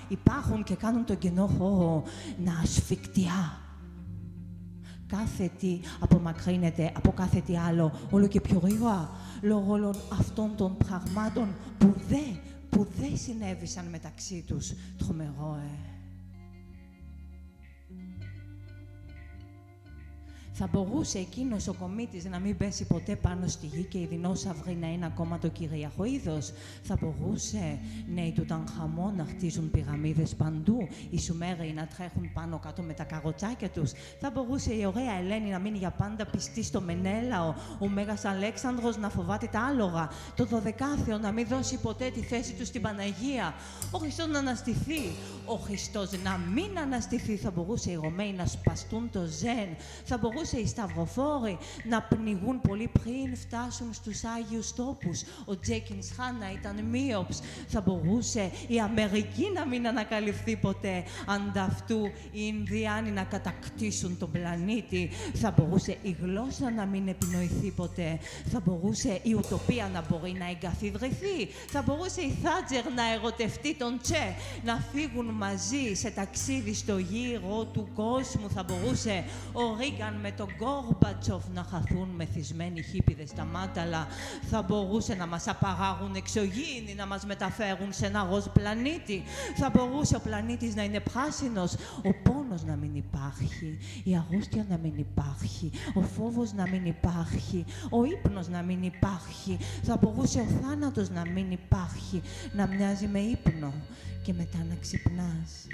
Speaker 4: υπάρχουν και κάνουν τον κενό χώρο να ασφικτιά. Κάθε τι απομακρύνεται από κάθε τι άλλο, όλο και πιο γρήγορα, λόγω όλων αυτών των πραγμάτων που δεν, που δεν συνέβησαν μεταξύ τους. Τρομερό, ε. Θα μπορούσε εκείνος ο κομίτης να μην πέσει ποτέ πάνω στη γη και οι δεινόσαυροι να είναι ακόμα το κυρίαρχο είδος. Θα μπορούσε νέοι του Τανχαμό να χτίζουν πυραμίδες παντού, οι Σουμέροι να τρέχουν πάνω κάτω με τα καροτσάκια τους. Θα μπορούσε η ωραία Ελένη να μείνει για πάντα πιστή στο Μενέλαο, ο Μέγας Αλέξανδρος να φοβάται τα άλογα, το Δωδεκάθεο να μην δώσει ποτέ τη θέση του στην Παναγία, ο Χριστός να αναστηθεί, ο Χριστός να μην αναστηθεί. Θα μπορούσε οι Ρωμαίοι να σπαστούν το ζεν, θα μπορούσε οι σταυροφόροι να πνιγούν πολύ πριν φτάσουν στους Άγιους τόπους. Ο Τζέκινς Χάν να ήταν μείοψ. Θα μπορούσε η Αμερική να μην ανακαλυφθεί ποτέ. Ανταυτού οι Ινδιάνοι να κατακτήσουν τον πλανήτη. Θα μπορούσε η γλώσσα να μην επινοηθεί ποτέ. Θα μπορούσε η ουτοπία να μπορεί να εγκαθιδρυθεί. Θα μπορούσε η Θάτζερ να ερωτευτεί τον Τσε. Να φύγουν μαζί σε ταξίδι στο γύρο του κόσμου. Θα μπορούσε ο Ρίγκαν με τον Γκόρμπατσοφ να χαθούν μεθυσμένοι χίπιδες στα μάταλα. Θα μπορούσε να μας απαγάγουν εξωγήινοι, να μας μεταφέρουν σε ένα ροζ πλανήτη. Θα μπορούσε ο πλανήτης να είναι πράσινος, ο πόνος να μην υπάρχει, η αρρώστια να μην υπάρχει, ο φόβος να μην υπάρχει, ο ύπνος να μην υπάρχει. Θα μπορούσε ο θάνατος να μην υπάρχει, να μοιάζει με ύπνο και μετά να ξυπνάς.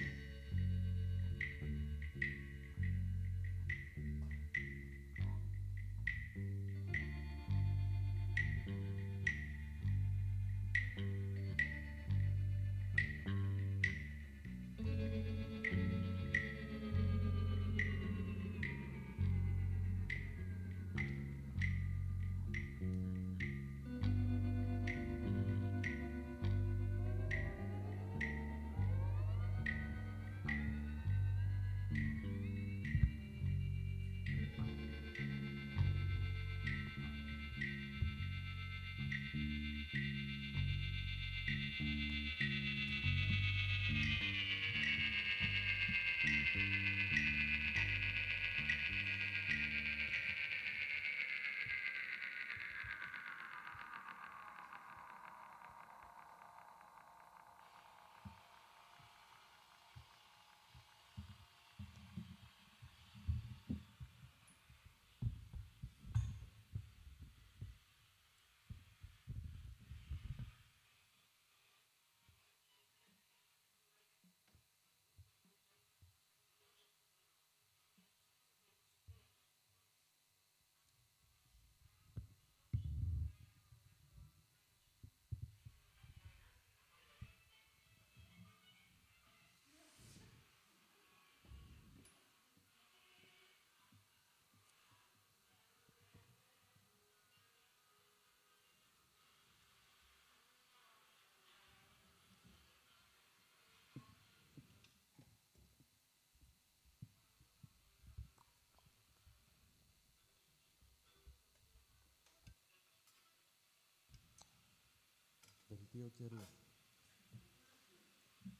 Speaker 8: Δελτίο καιρού.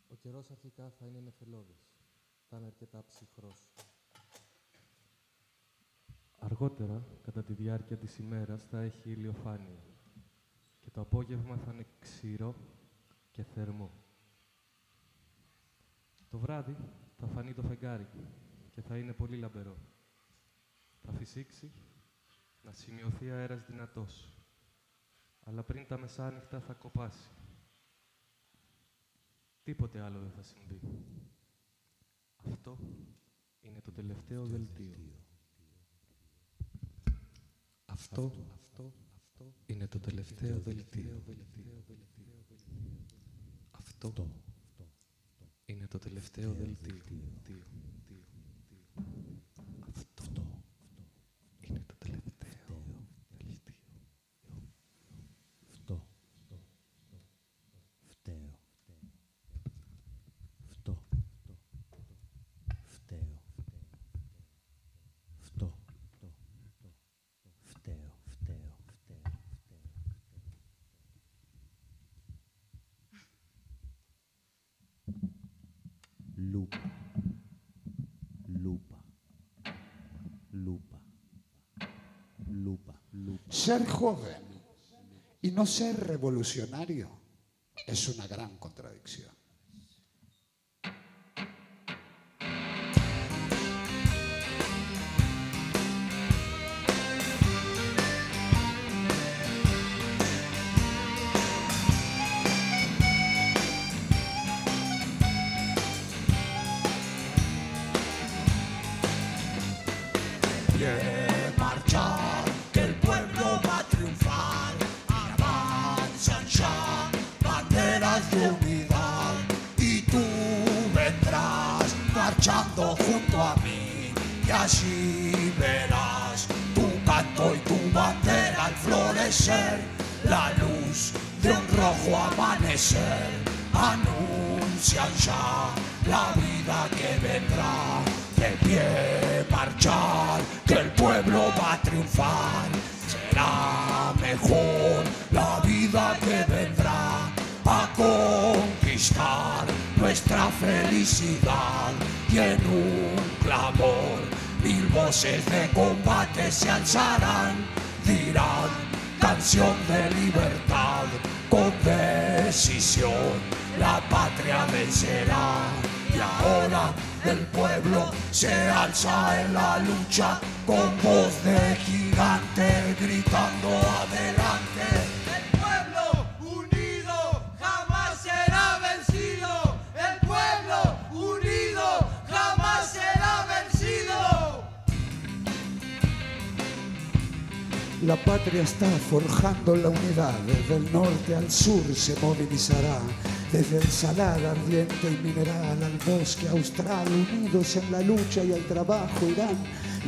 Speaker 8: Ο καιρός αρχικά θα είναι νεφελώδης. Θα είναι αρκετά ψυχρός. Αργότερα, κατά τη διάρκεια της ημέρας, θα έχει ηλιοφάνεια. Και το απόγευμα θα είναι ξηρό και θερμό. Το βράδυ θα φανεί το φεγγάρι και θα είναι πολύ λαμπερό. Θα φυσήξει να σημειωθεί αέρας δυνατός. Αλλά πριν τα μεσάνυχτα θα κοπάσει. Τίποτε άλλο δεν θα συμβεί. Αυτό είναι το τελευταίο δελτίο. Αυτό, αυτό, αυτό είναι το τελευταίο δελτίο. Αυτό είναι το τελευταίο δελτίο.
Speaker 1: Ser joven y no ser revolucionario es una gran contradicción.
Speaker 6: Así verás tu canto y tu bandera al florecer. La luz de un rojo amanecer anuncian ya la vida que vendrá. De pie marchar, que el pueblo va a triunfar. Será mejor la vida que vendrá a conquistar nuestra felicidad. Y en un voces de combate se alzarán, dirán canción de libertad, con decisión la patria vencerá. Y ahora el pueblo se alza en la lucha con voz de gigante gritando adelante.
Speaker 1: La patria está forjando la unidad, desde el norte al sur se movilizará, desde el salar ardiente y mineral al bosque austral, unidos en la lucha y el trabajo irán,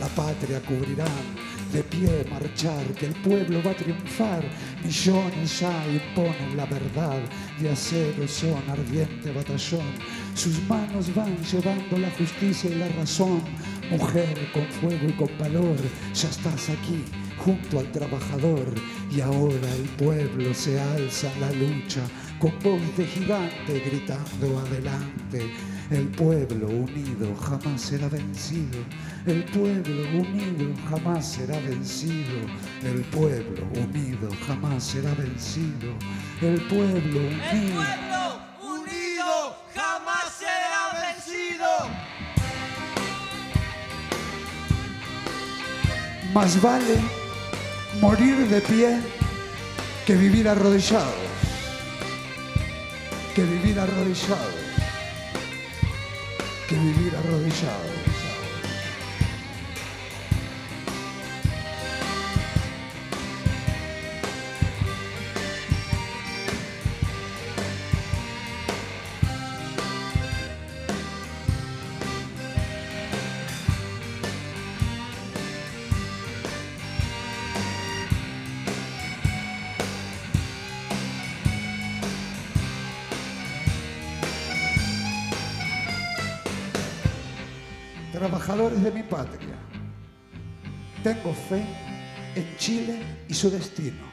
Speaker 1: la patria cubrirán, de pie marchar, que el pueblo va a triunfar, millones ya imponen la verdad, de acero son ardiente batallón, sus manos van llevando la justicia y la razón, mujer con fuego y con valor, ya estás aquí junto al trabajador y ahora el pueblo se alza en la lucha con voz de gigante gritando adelante. El pueblo unido jamás será vencido. El pueblo unido jamás será vencido. El pueblo unido jamás será vencido. El pueblo
Speaker 9: El
Speaker 1: unido.
Speaker 9: pueblo unido jamás será vencido.
Speaker 1: Más vale morir de pie que vivir arrodillados. Que vivir arrodillados. Que vivir arrodillados. De mi patria, tengo fe en Chile y su destino.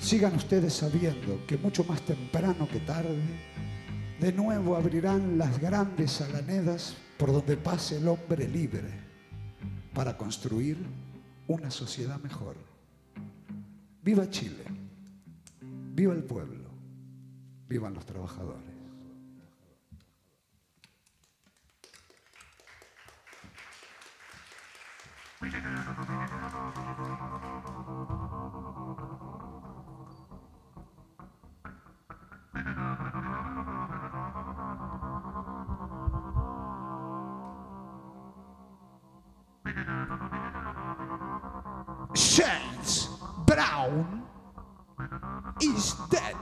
Speaker 1: Sigan ustedes sabiendo que mucho más temprano que tarde, de nuevo abrirán las grandes alanedas por donde pase el hombre libre para construir una sociedad mejor. Viva Chile, viva el pueblo, vivan los trabajadores.
Speaker 3: Chance Brown is dead.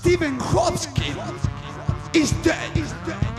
Speaker 3: Stephen Hopkins is dead. Is dead.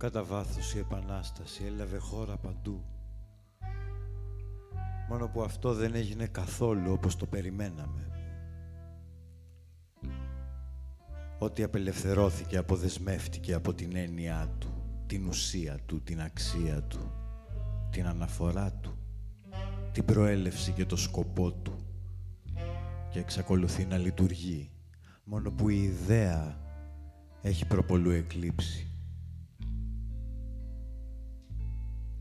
Speaker 5: Κατά βάθος η Επανάσταση έλαβε χώρα παντού. Μόνο που αυτό δεν έγινε καθόλου όπως το περιμέναμε. Ό,τι απελευθερώθηκε αποδεσμεύτηκε από την έννοιά του, την ουσία του, την αξία του, την αναφορά του, την προέλευση και το σκοπό του και εξακολουθεί να λειτουργεί. Μόνο που η ιδέα έχει προπολού εκλείψει.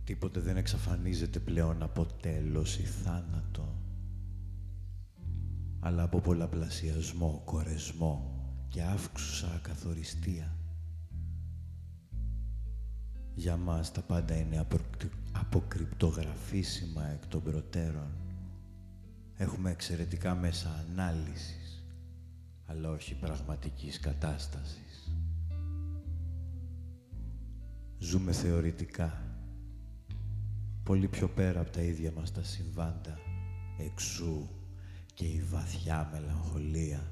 Speaker 5: Τίποτε δεν εξαφανίζεται πλέον από τέλος ή θάνατο, αλλά από πολλαπλασιασμό, κορεσμό και αύξουσα ακαθοριστία. Για μας τα πάντα είναι αποκρυπτογραφήσιμα εκ των προτέρων. Έχουμε εξαιρετικά μέσα ανάλυσης, αλλά όχι πραγματικής κατάστασης. Ζούμε θεωρητικά, πολύ πιο πέρα από τα ίδια μας τα συμβάντα, εξού και η βαθιά μελαγχολία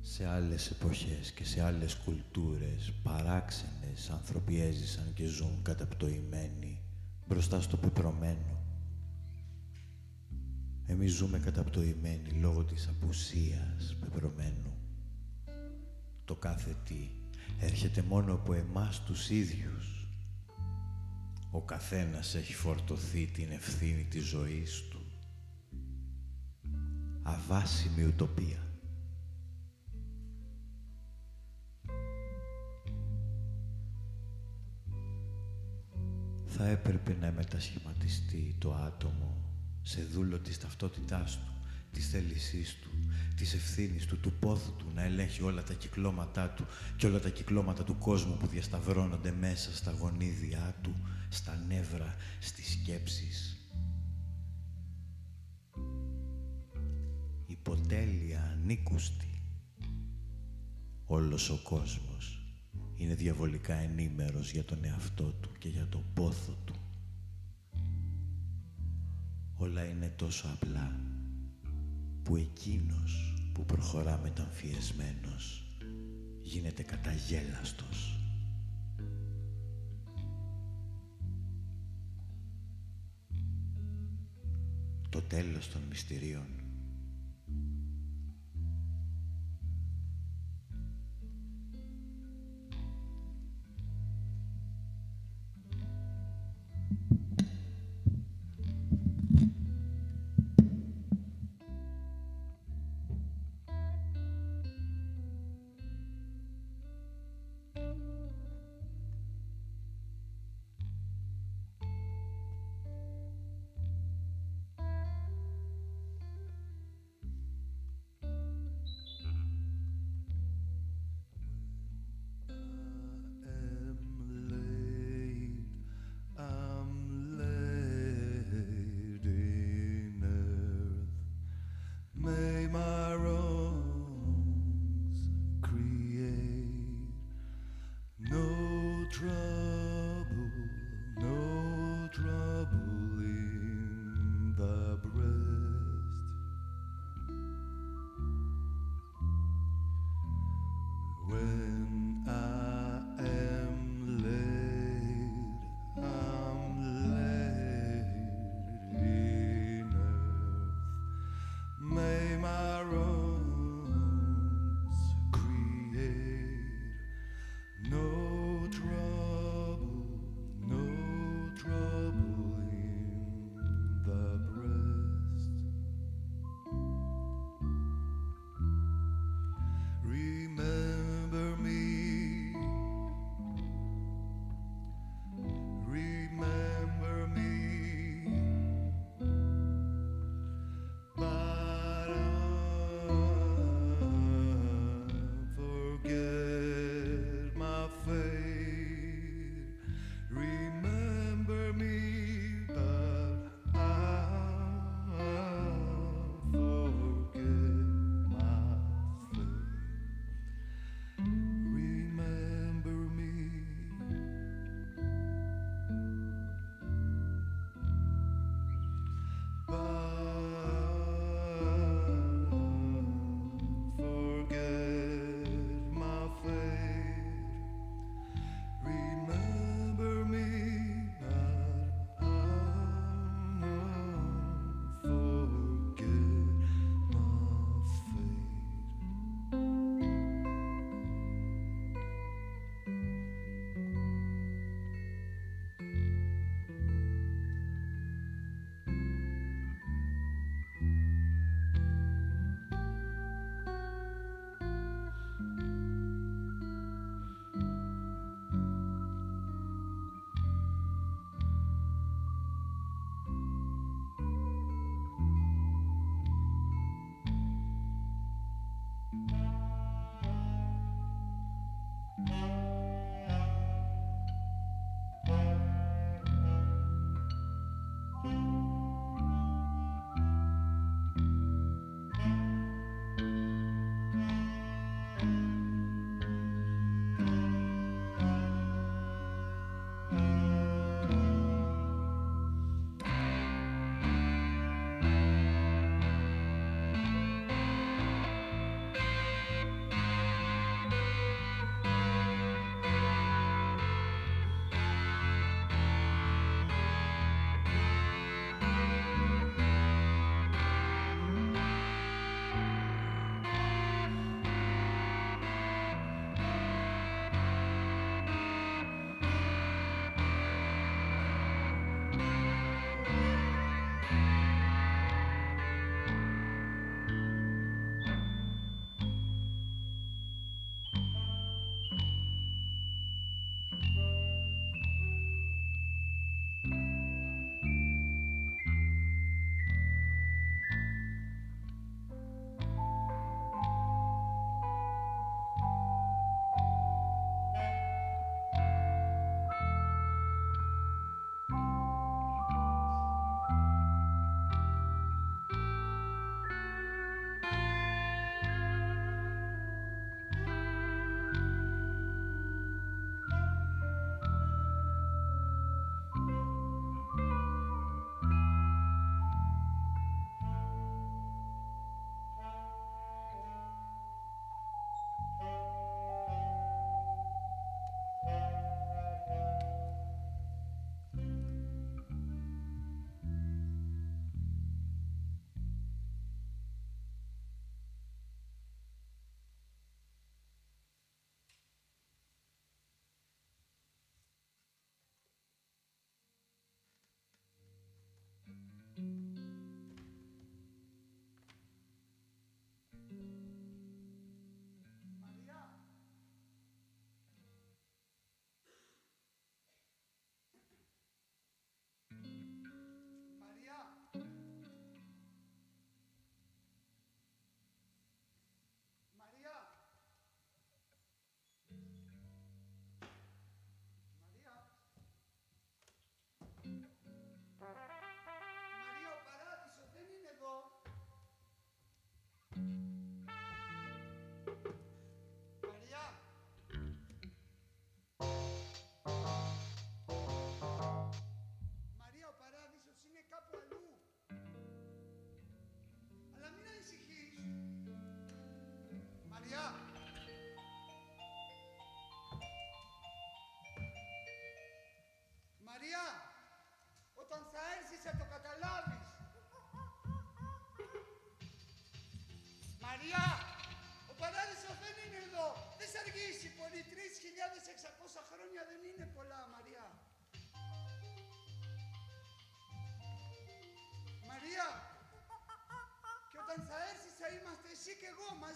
Speaker 5: σε άλλες εποχές και σε άλλες κουλτούρες παράξενες άνθρωποι έζησαν και ζουν καταπτωημένοι μπροστά στο πεπρωμένο. Εμείς ζούμε καταπτωημένοι λόγω της απουσίας πεπρωμένου. Το κάθε τι έρχεται μόνο από εμάς τους ίδιους. Ο καθένας έχει φορτωθεί την ευθύνη της ζωής του. Αβάσιμη ουτοπία. θα έπρεπε να μετασχηματιστεί το άτομο σε δούλο της ταυτότητάς του, της θέλησής του, της ευθύνης του, του πόθου του, να ελέγχει όλα τα κυκλώματά του και όλα τα κυκλώματα του κόσμου που διασταυρώνονται μέσα στα γονίδια του, στα νεύρα, στις σκέψεις. Υποτέλεια ανήκουστη. Όλος ο κόσμος είναι διαβολικά ενήμερος για τον εαυτό του και για το πόθο του. Όλα είναι τόσο απλά που εκείνος που προχωρά μεταμφιεσμένος γίνεται καταγέλαστος. Το τέλος των μυστηρίων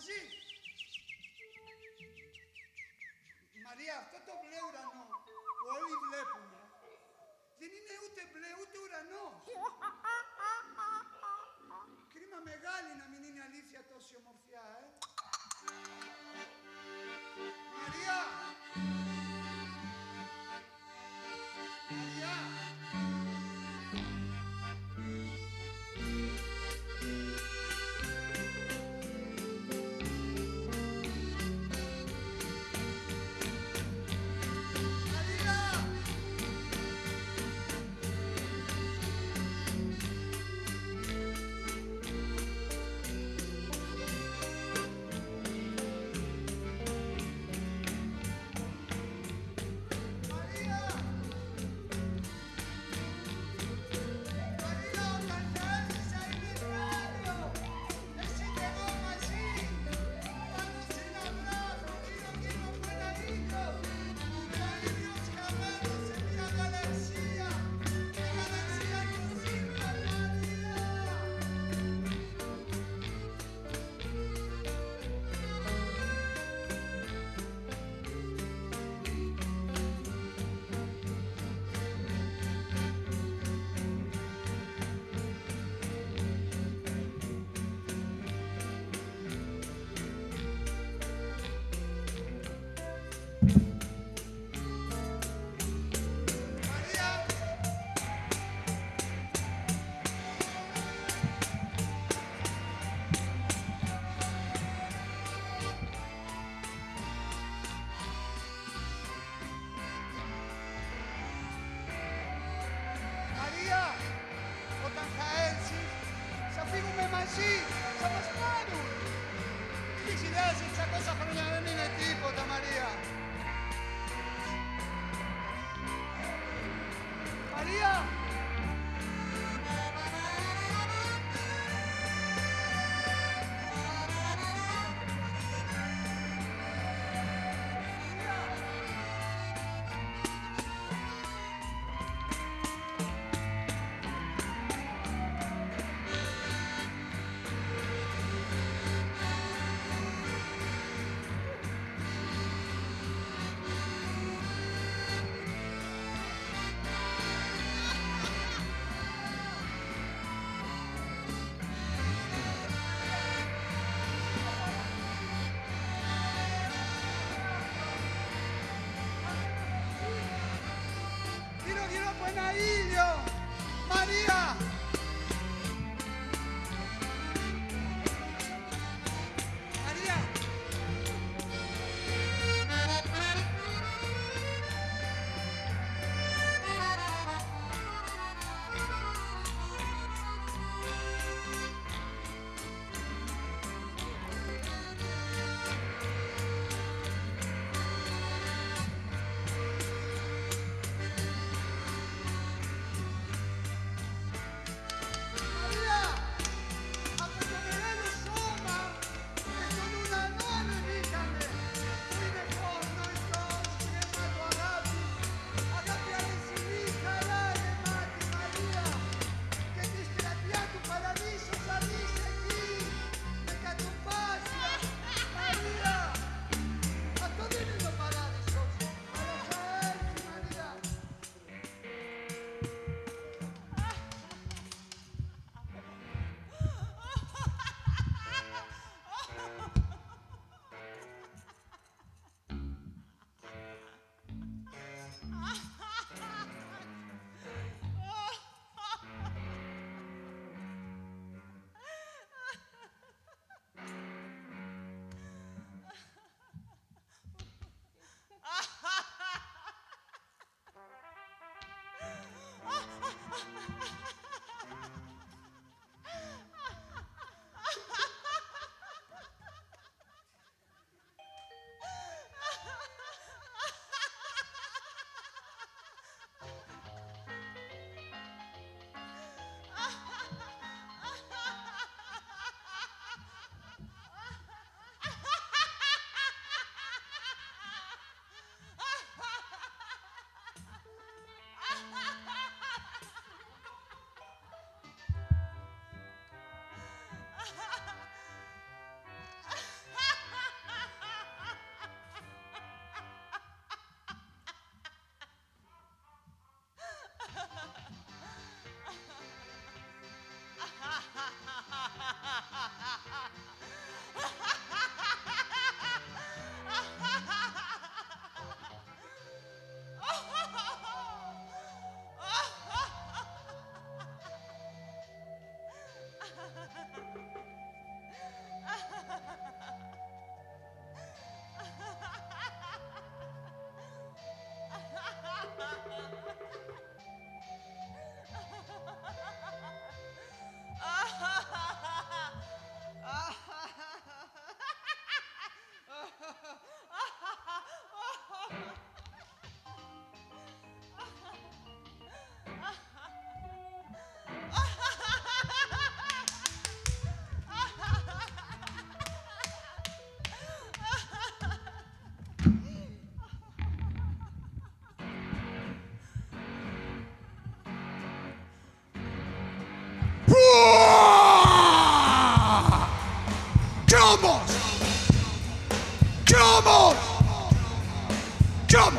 Speaker 3: μαζί. Μαρία, αυτό το μπλε ουρανό που όλοι βλέπουμε δεν είναι ούτε μπλε ούτε ουρανός.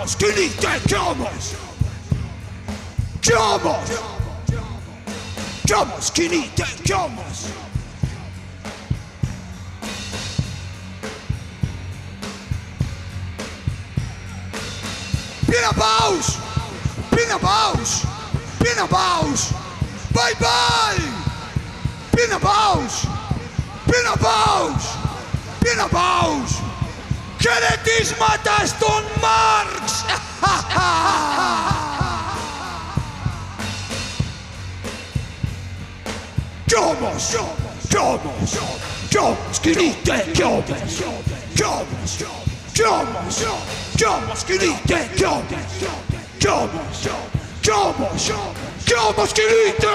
Speaker 1: Όμως κινείται κι όμως κι όμως κι όμως κινείται κι όμως Πίνα πάους! Πίνα πάους! Πίνα πάους! Bye bye! Πίνα πάους! Πίνα πάους! Πίνα πάους! Χαιρετίσματα στον Μάρξ! Κι όμως, κι όμως, κι όμως κινείται κι όμως, κι όμως, κι όμως, κι όμως κινείται κι όμως, κι όμως, κι όμως, κι όμως κινείται!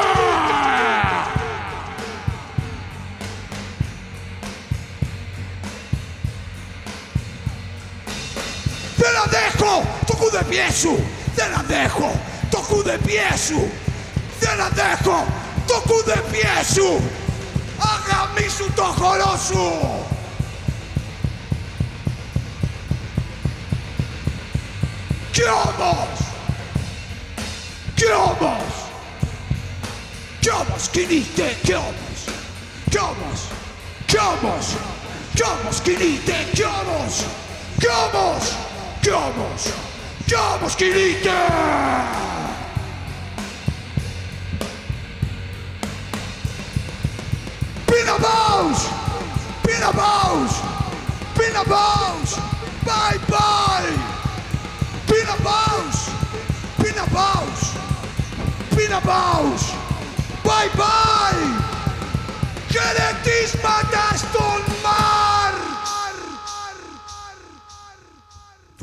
Speaker 1: Δεν αντέχω το κουδεπιέ σου! Δεν αντέχω το κουδεπιέ σου! Δεν αντέχω το κουδεπιέ σου! Αγαμίσου το χορό σου! Κι όμως! Κι όμως! Κι όμως κινείται κι όμως! Κι όμως! Κι όμως! Κι όμως κινείται κι όμως! Κι όμως! Κι όμως! Κι όμως κινείται!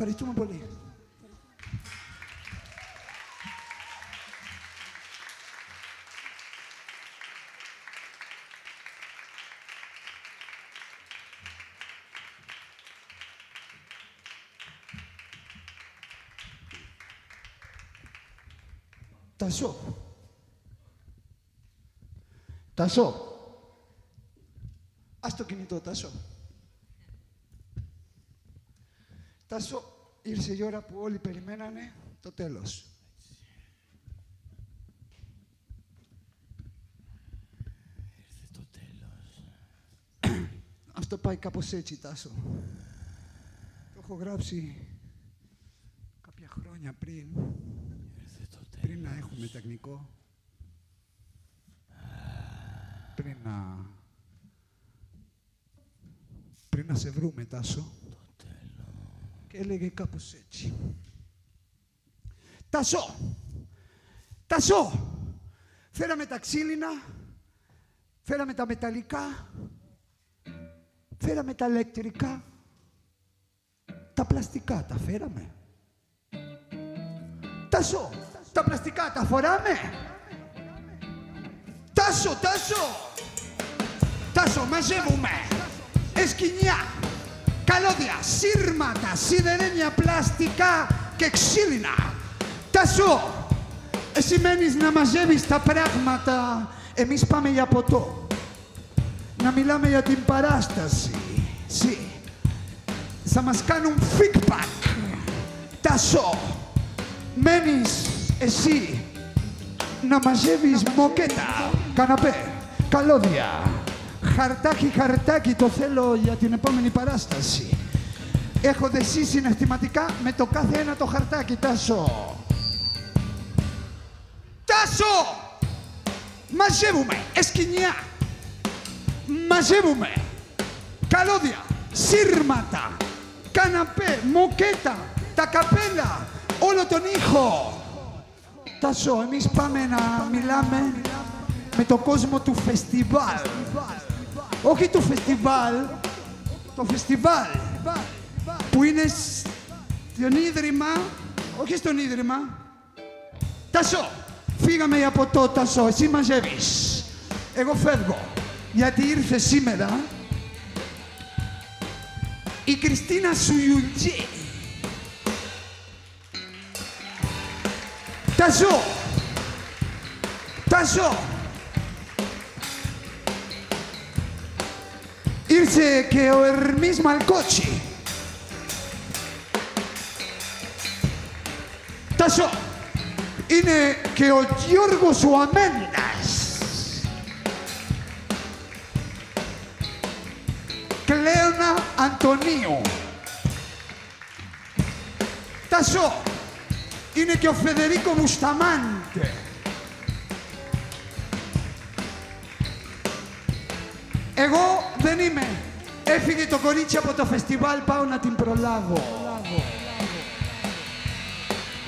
Speaker 3: Ευχαριστούμε πολύ. Τασό. Τασό. Ας το κινητό, Τασό. Τάσο, ήρθε η ώρα που όλοι περιμένανε το τέλος.
Speaker 5: το τέλος.
Speaker 3: Αυτό πάει κάπως έτσι, Τάσο. Το έχω γράψει κάποια χρόνια πριν,
Speaker 5: Ήρθε το τέλος.
Speaker 3: πριν να έχουμε τεχνικό. Πριν να... Πριν να σε βρούμε, Τάσο. Και έλεγε κάπως έτσι. Τάσο! Τάσο! Φέραμε τα ξύλινα, φέραμε τα μεταλλικά, φέραμε τα ηλεκτρικά, τα πλαστικά τα φέραμε. Τάσο! Τα πλαστικά τα φοράμε! Τάσο, Τάσο! Τάσο, μαζεύουμε! Εσκινιά, καλώδια, σύρματα, σιδερένια, πλαστικά και ξύλινα. Τάσο, εσύ μένεις να μαζεύεις τα πράγματα, εμείς πάμε για ποτό. Να μιλάμε για την παράσταση. Σι. Θα μας κάνουν feedback. Τάσο, μένεις εσύ να μαζεύεις μοκέτα, καναπέ, καλώδια. Χαρτάκι, χαρτάκι, το θέλω για την επόμενη παράσταση. Έχω δεσεί συναισθηματικά με το κάθε ένα το χαρτάκι, Τάσο. Τάσο! Μαζεύουμε, εσκινιά. Μαζεύουμε. Καλώδια, σύρματα, καναπέ, μοκέτα, τα καπέλα, όλο τον ήχο. Τάσο, εμείς πάμε να μιλάμε με το κόσμο του φεστιβάλ. Όχι του φεστιβάλ, το φεστιβάλ που είναι στον Ίδρυμα, όχι στον Ίδρυμα. Τάσο, φύγαμε για ποτό, Τάσο, εσύ μαζεύεις. Εγώ φεύγω, γιατί ήρθε σήμερα η Κριστίνα Σουγιουτζή. Τάσο, Τάσο, ήρθε και ο Ερμής Μαλκότσι. Τάσο, είναι και ο Γιώργος ο Αμένας. Κλέωνα Αντωνίου. Τάσο, είναι και ο Φεδερίκο Μουσταμάντε. Εγώ δεν είμαι. Έφυγε το κορίτσι από το φεστιβάλ, πάω να την προλάβω.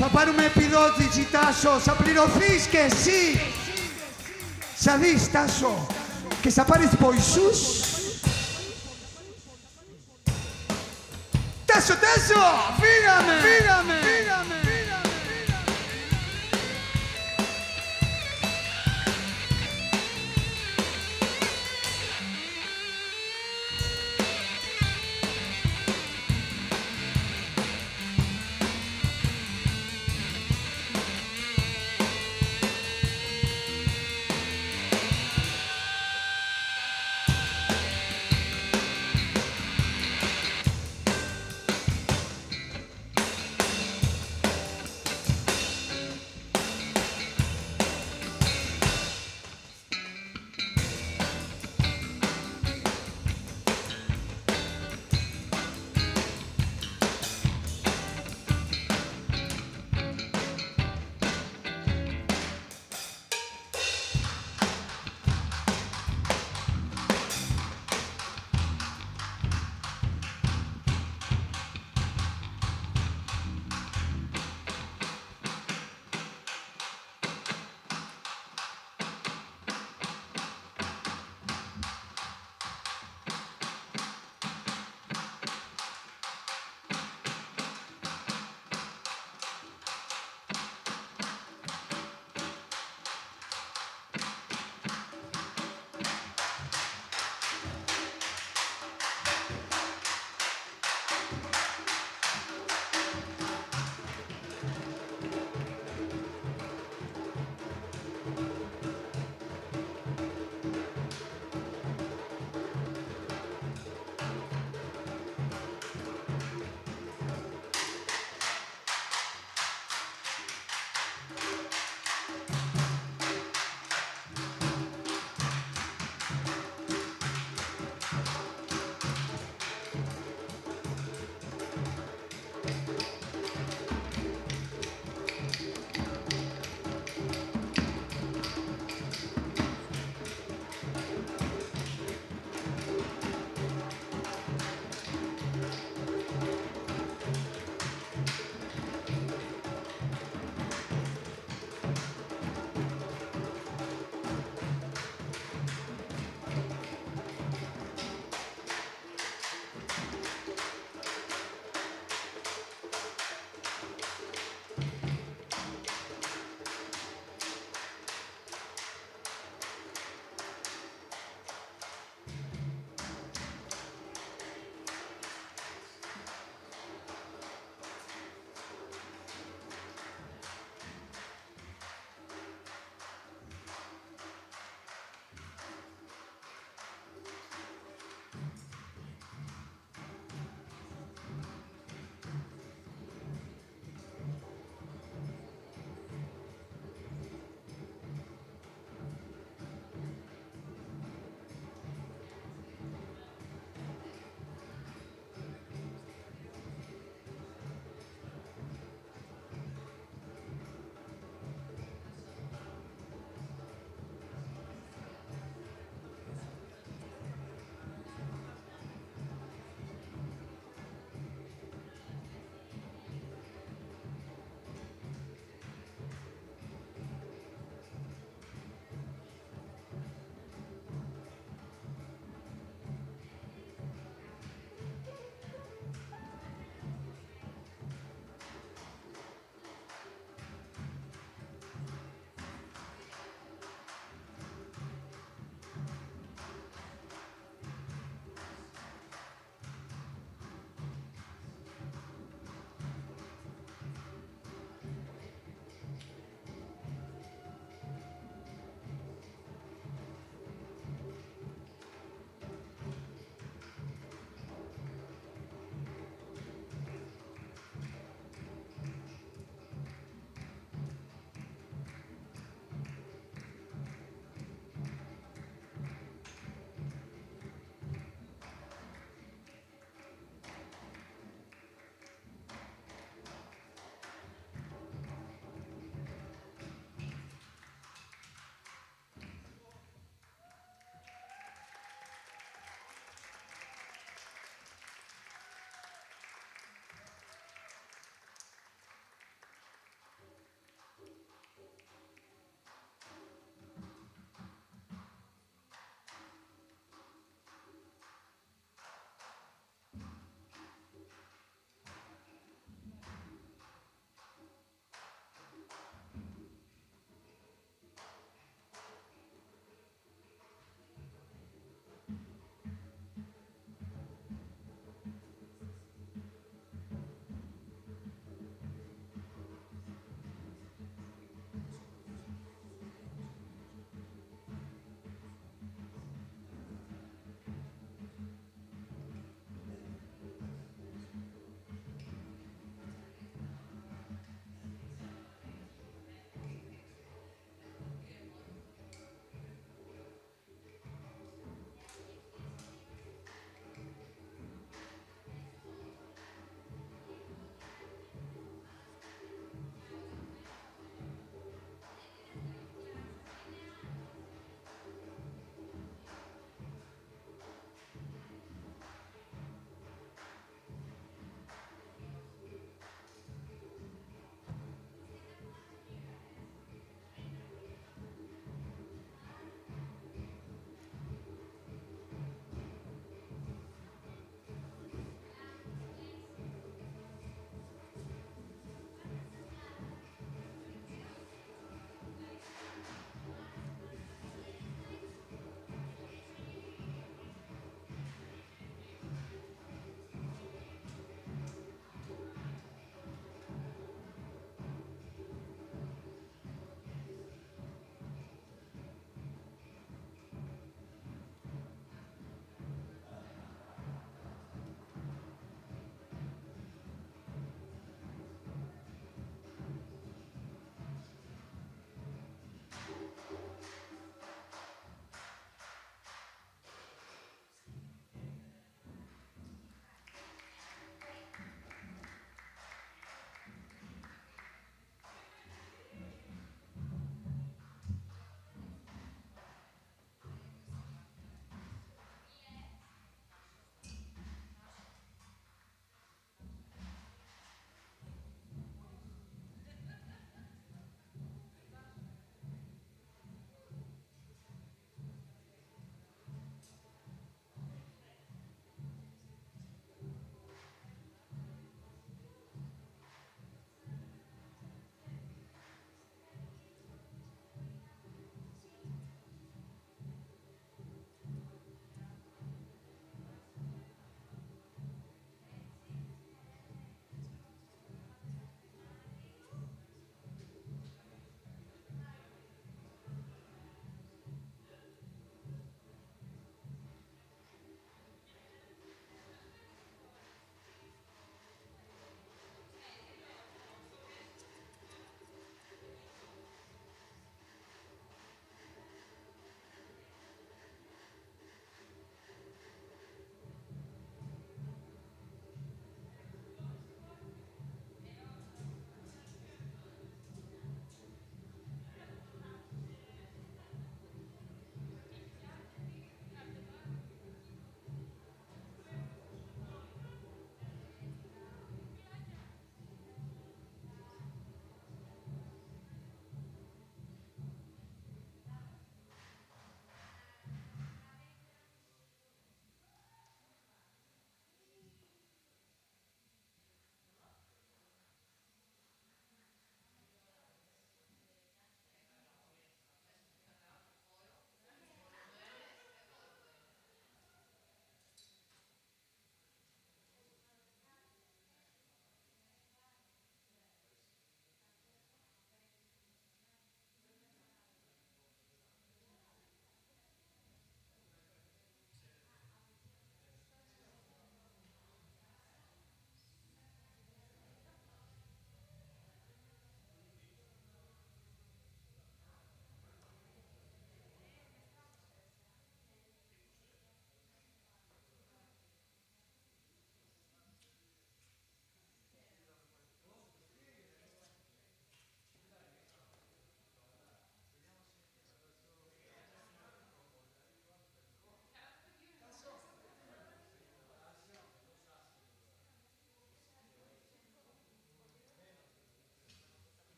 Speaker 3: Θα πάρουμε επιδότηση, Τάσο. Θα πληρωθείς και εσύ. Θα δεις, Τάσο. Και θα πάρεις βοησούς. Τάσο, Τάσο! Φύγαμε! Φύγαμε! Φύγαμε!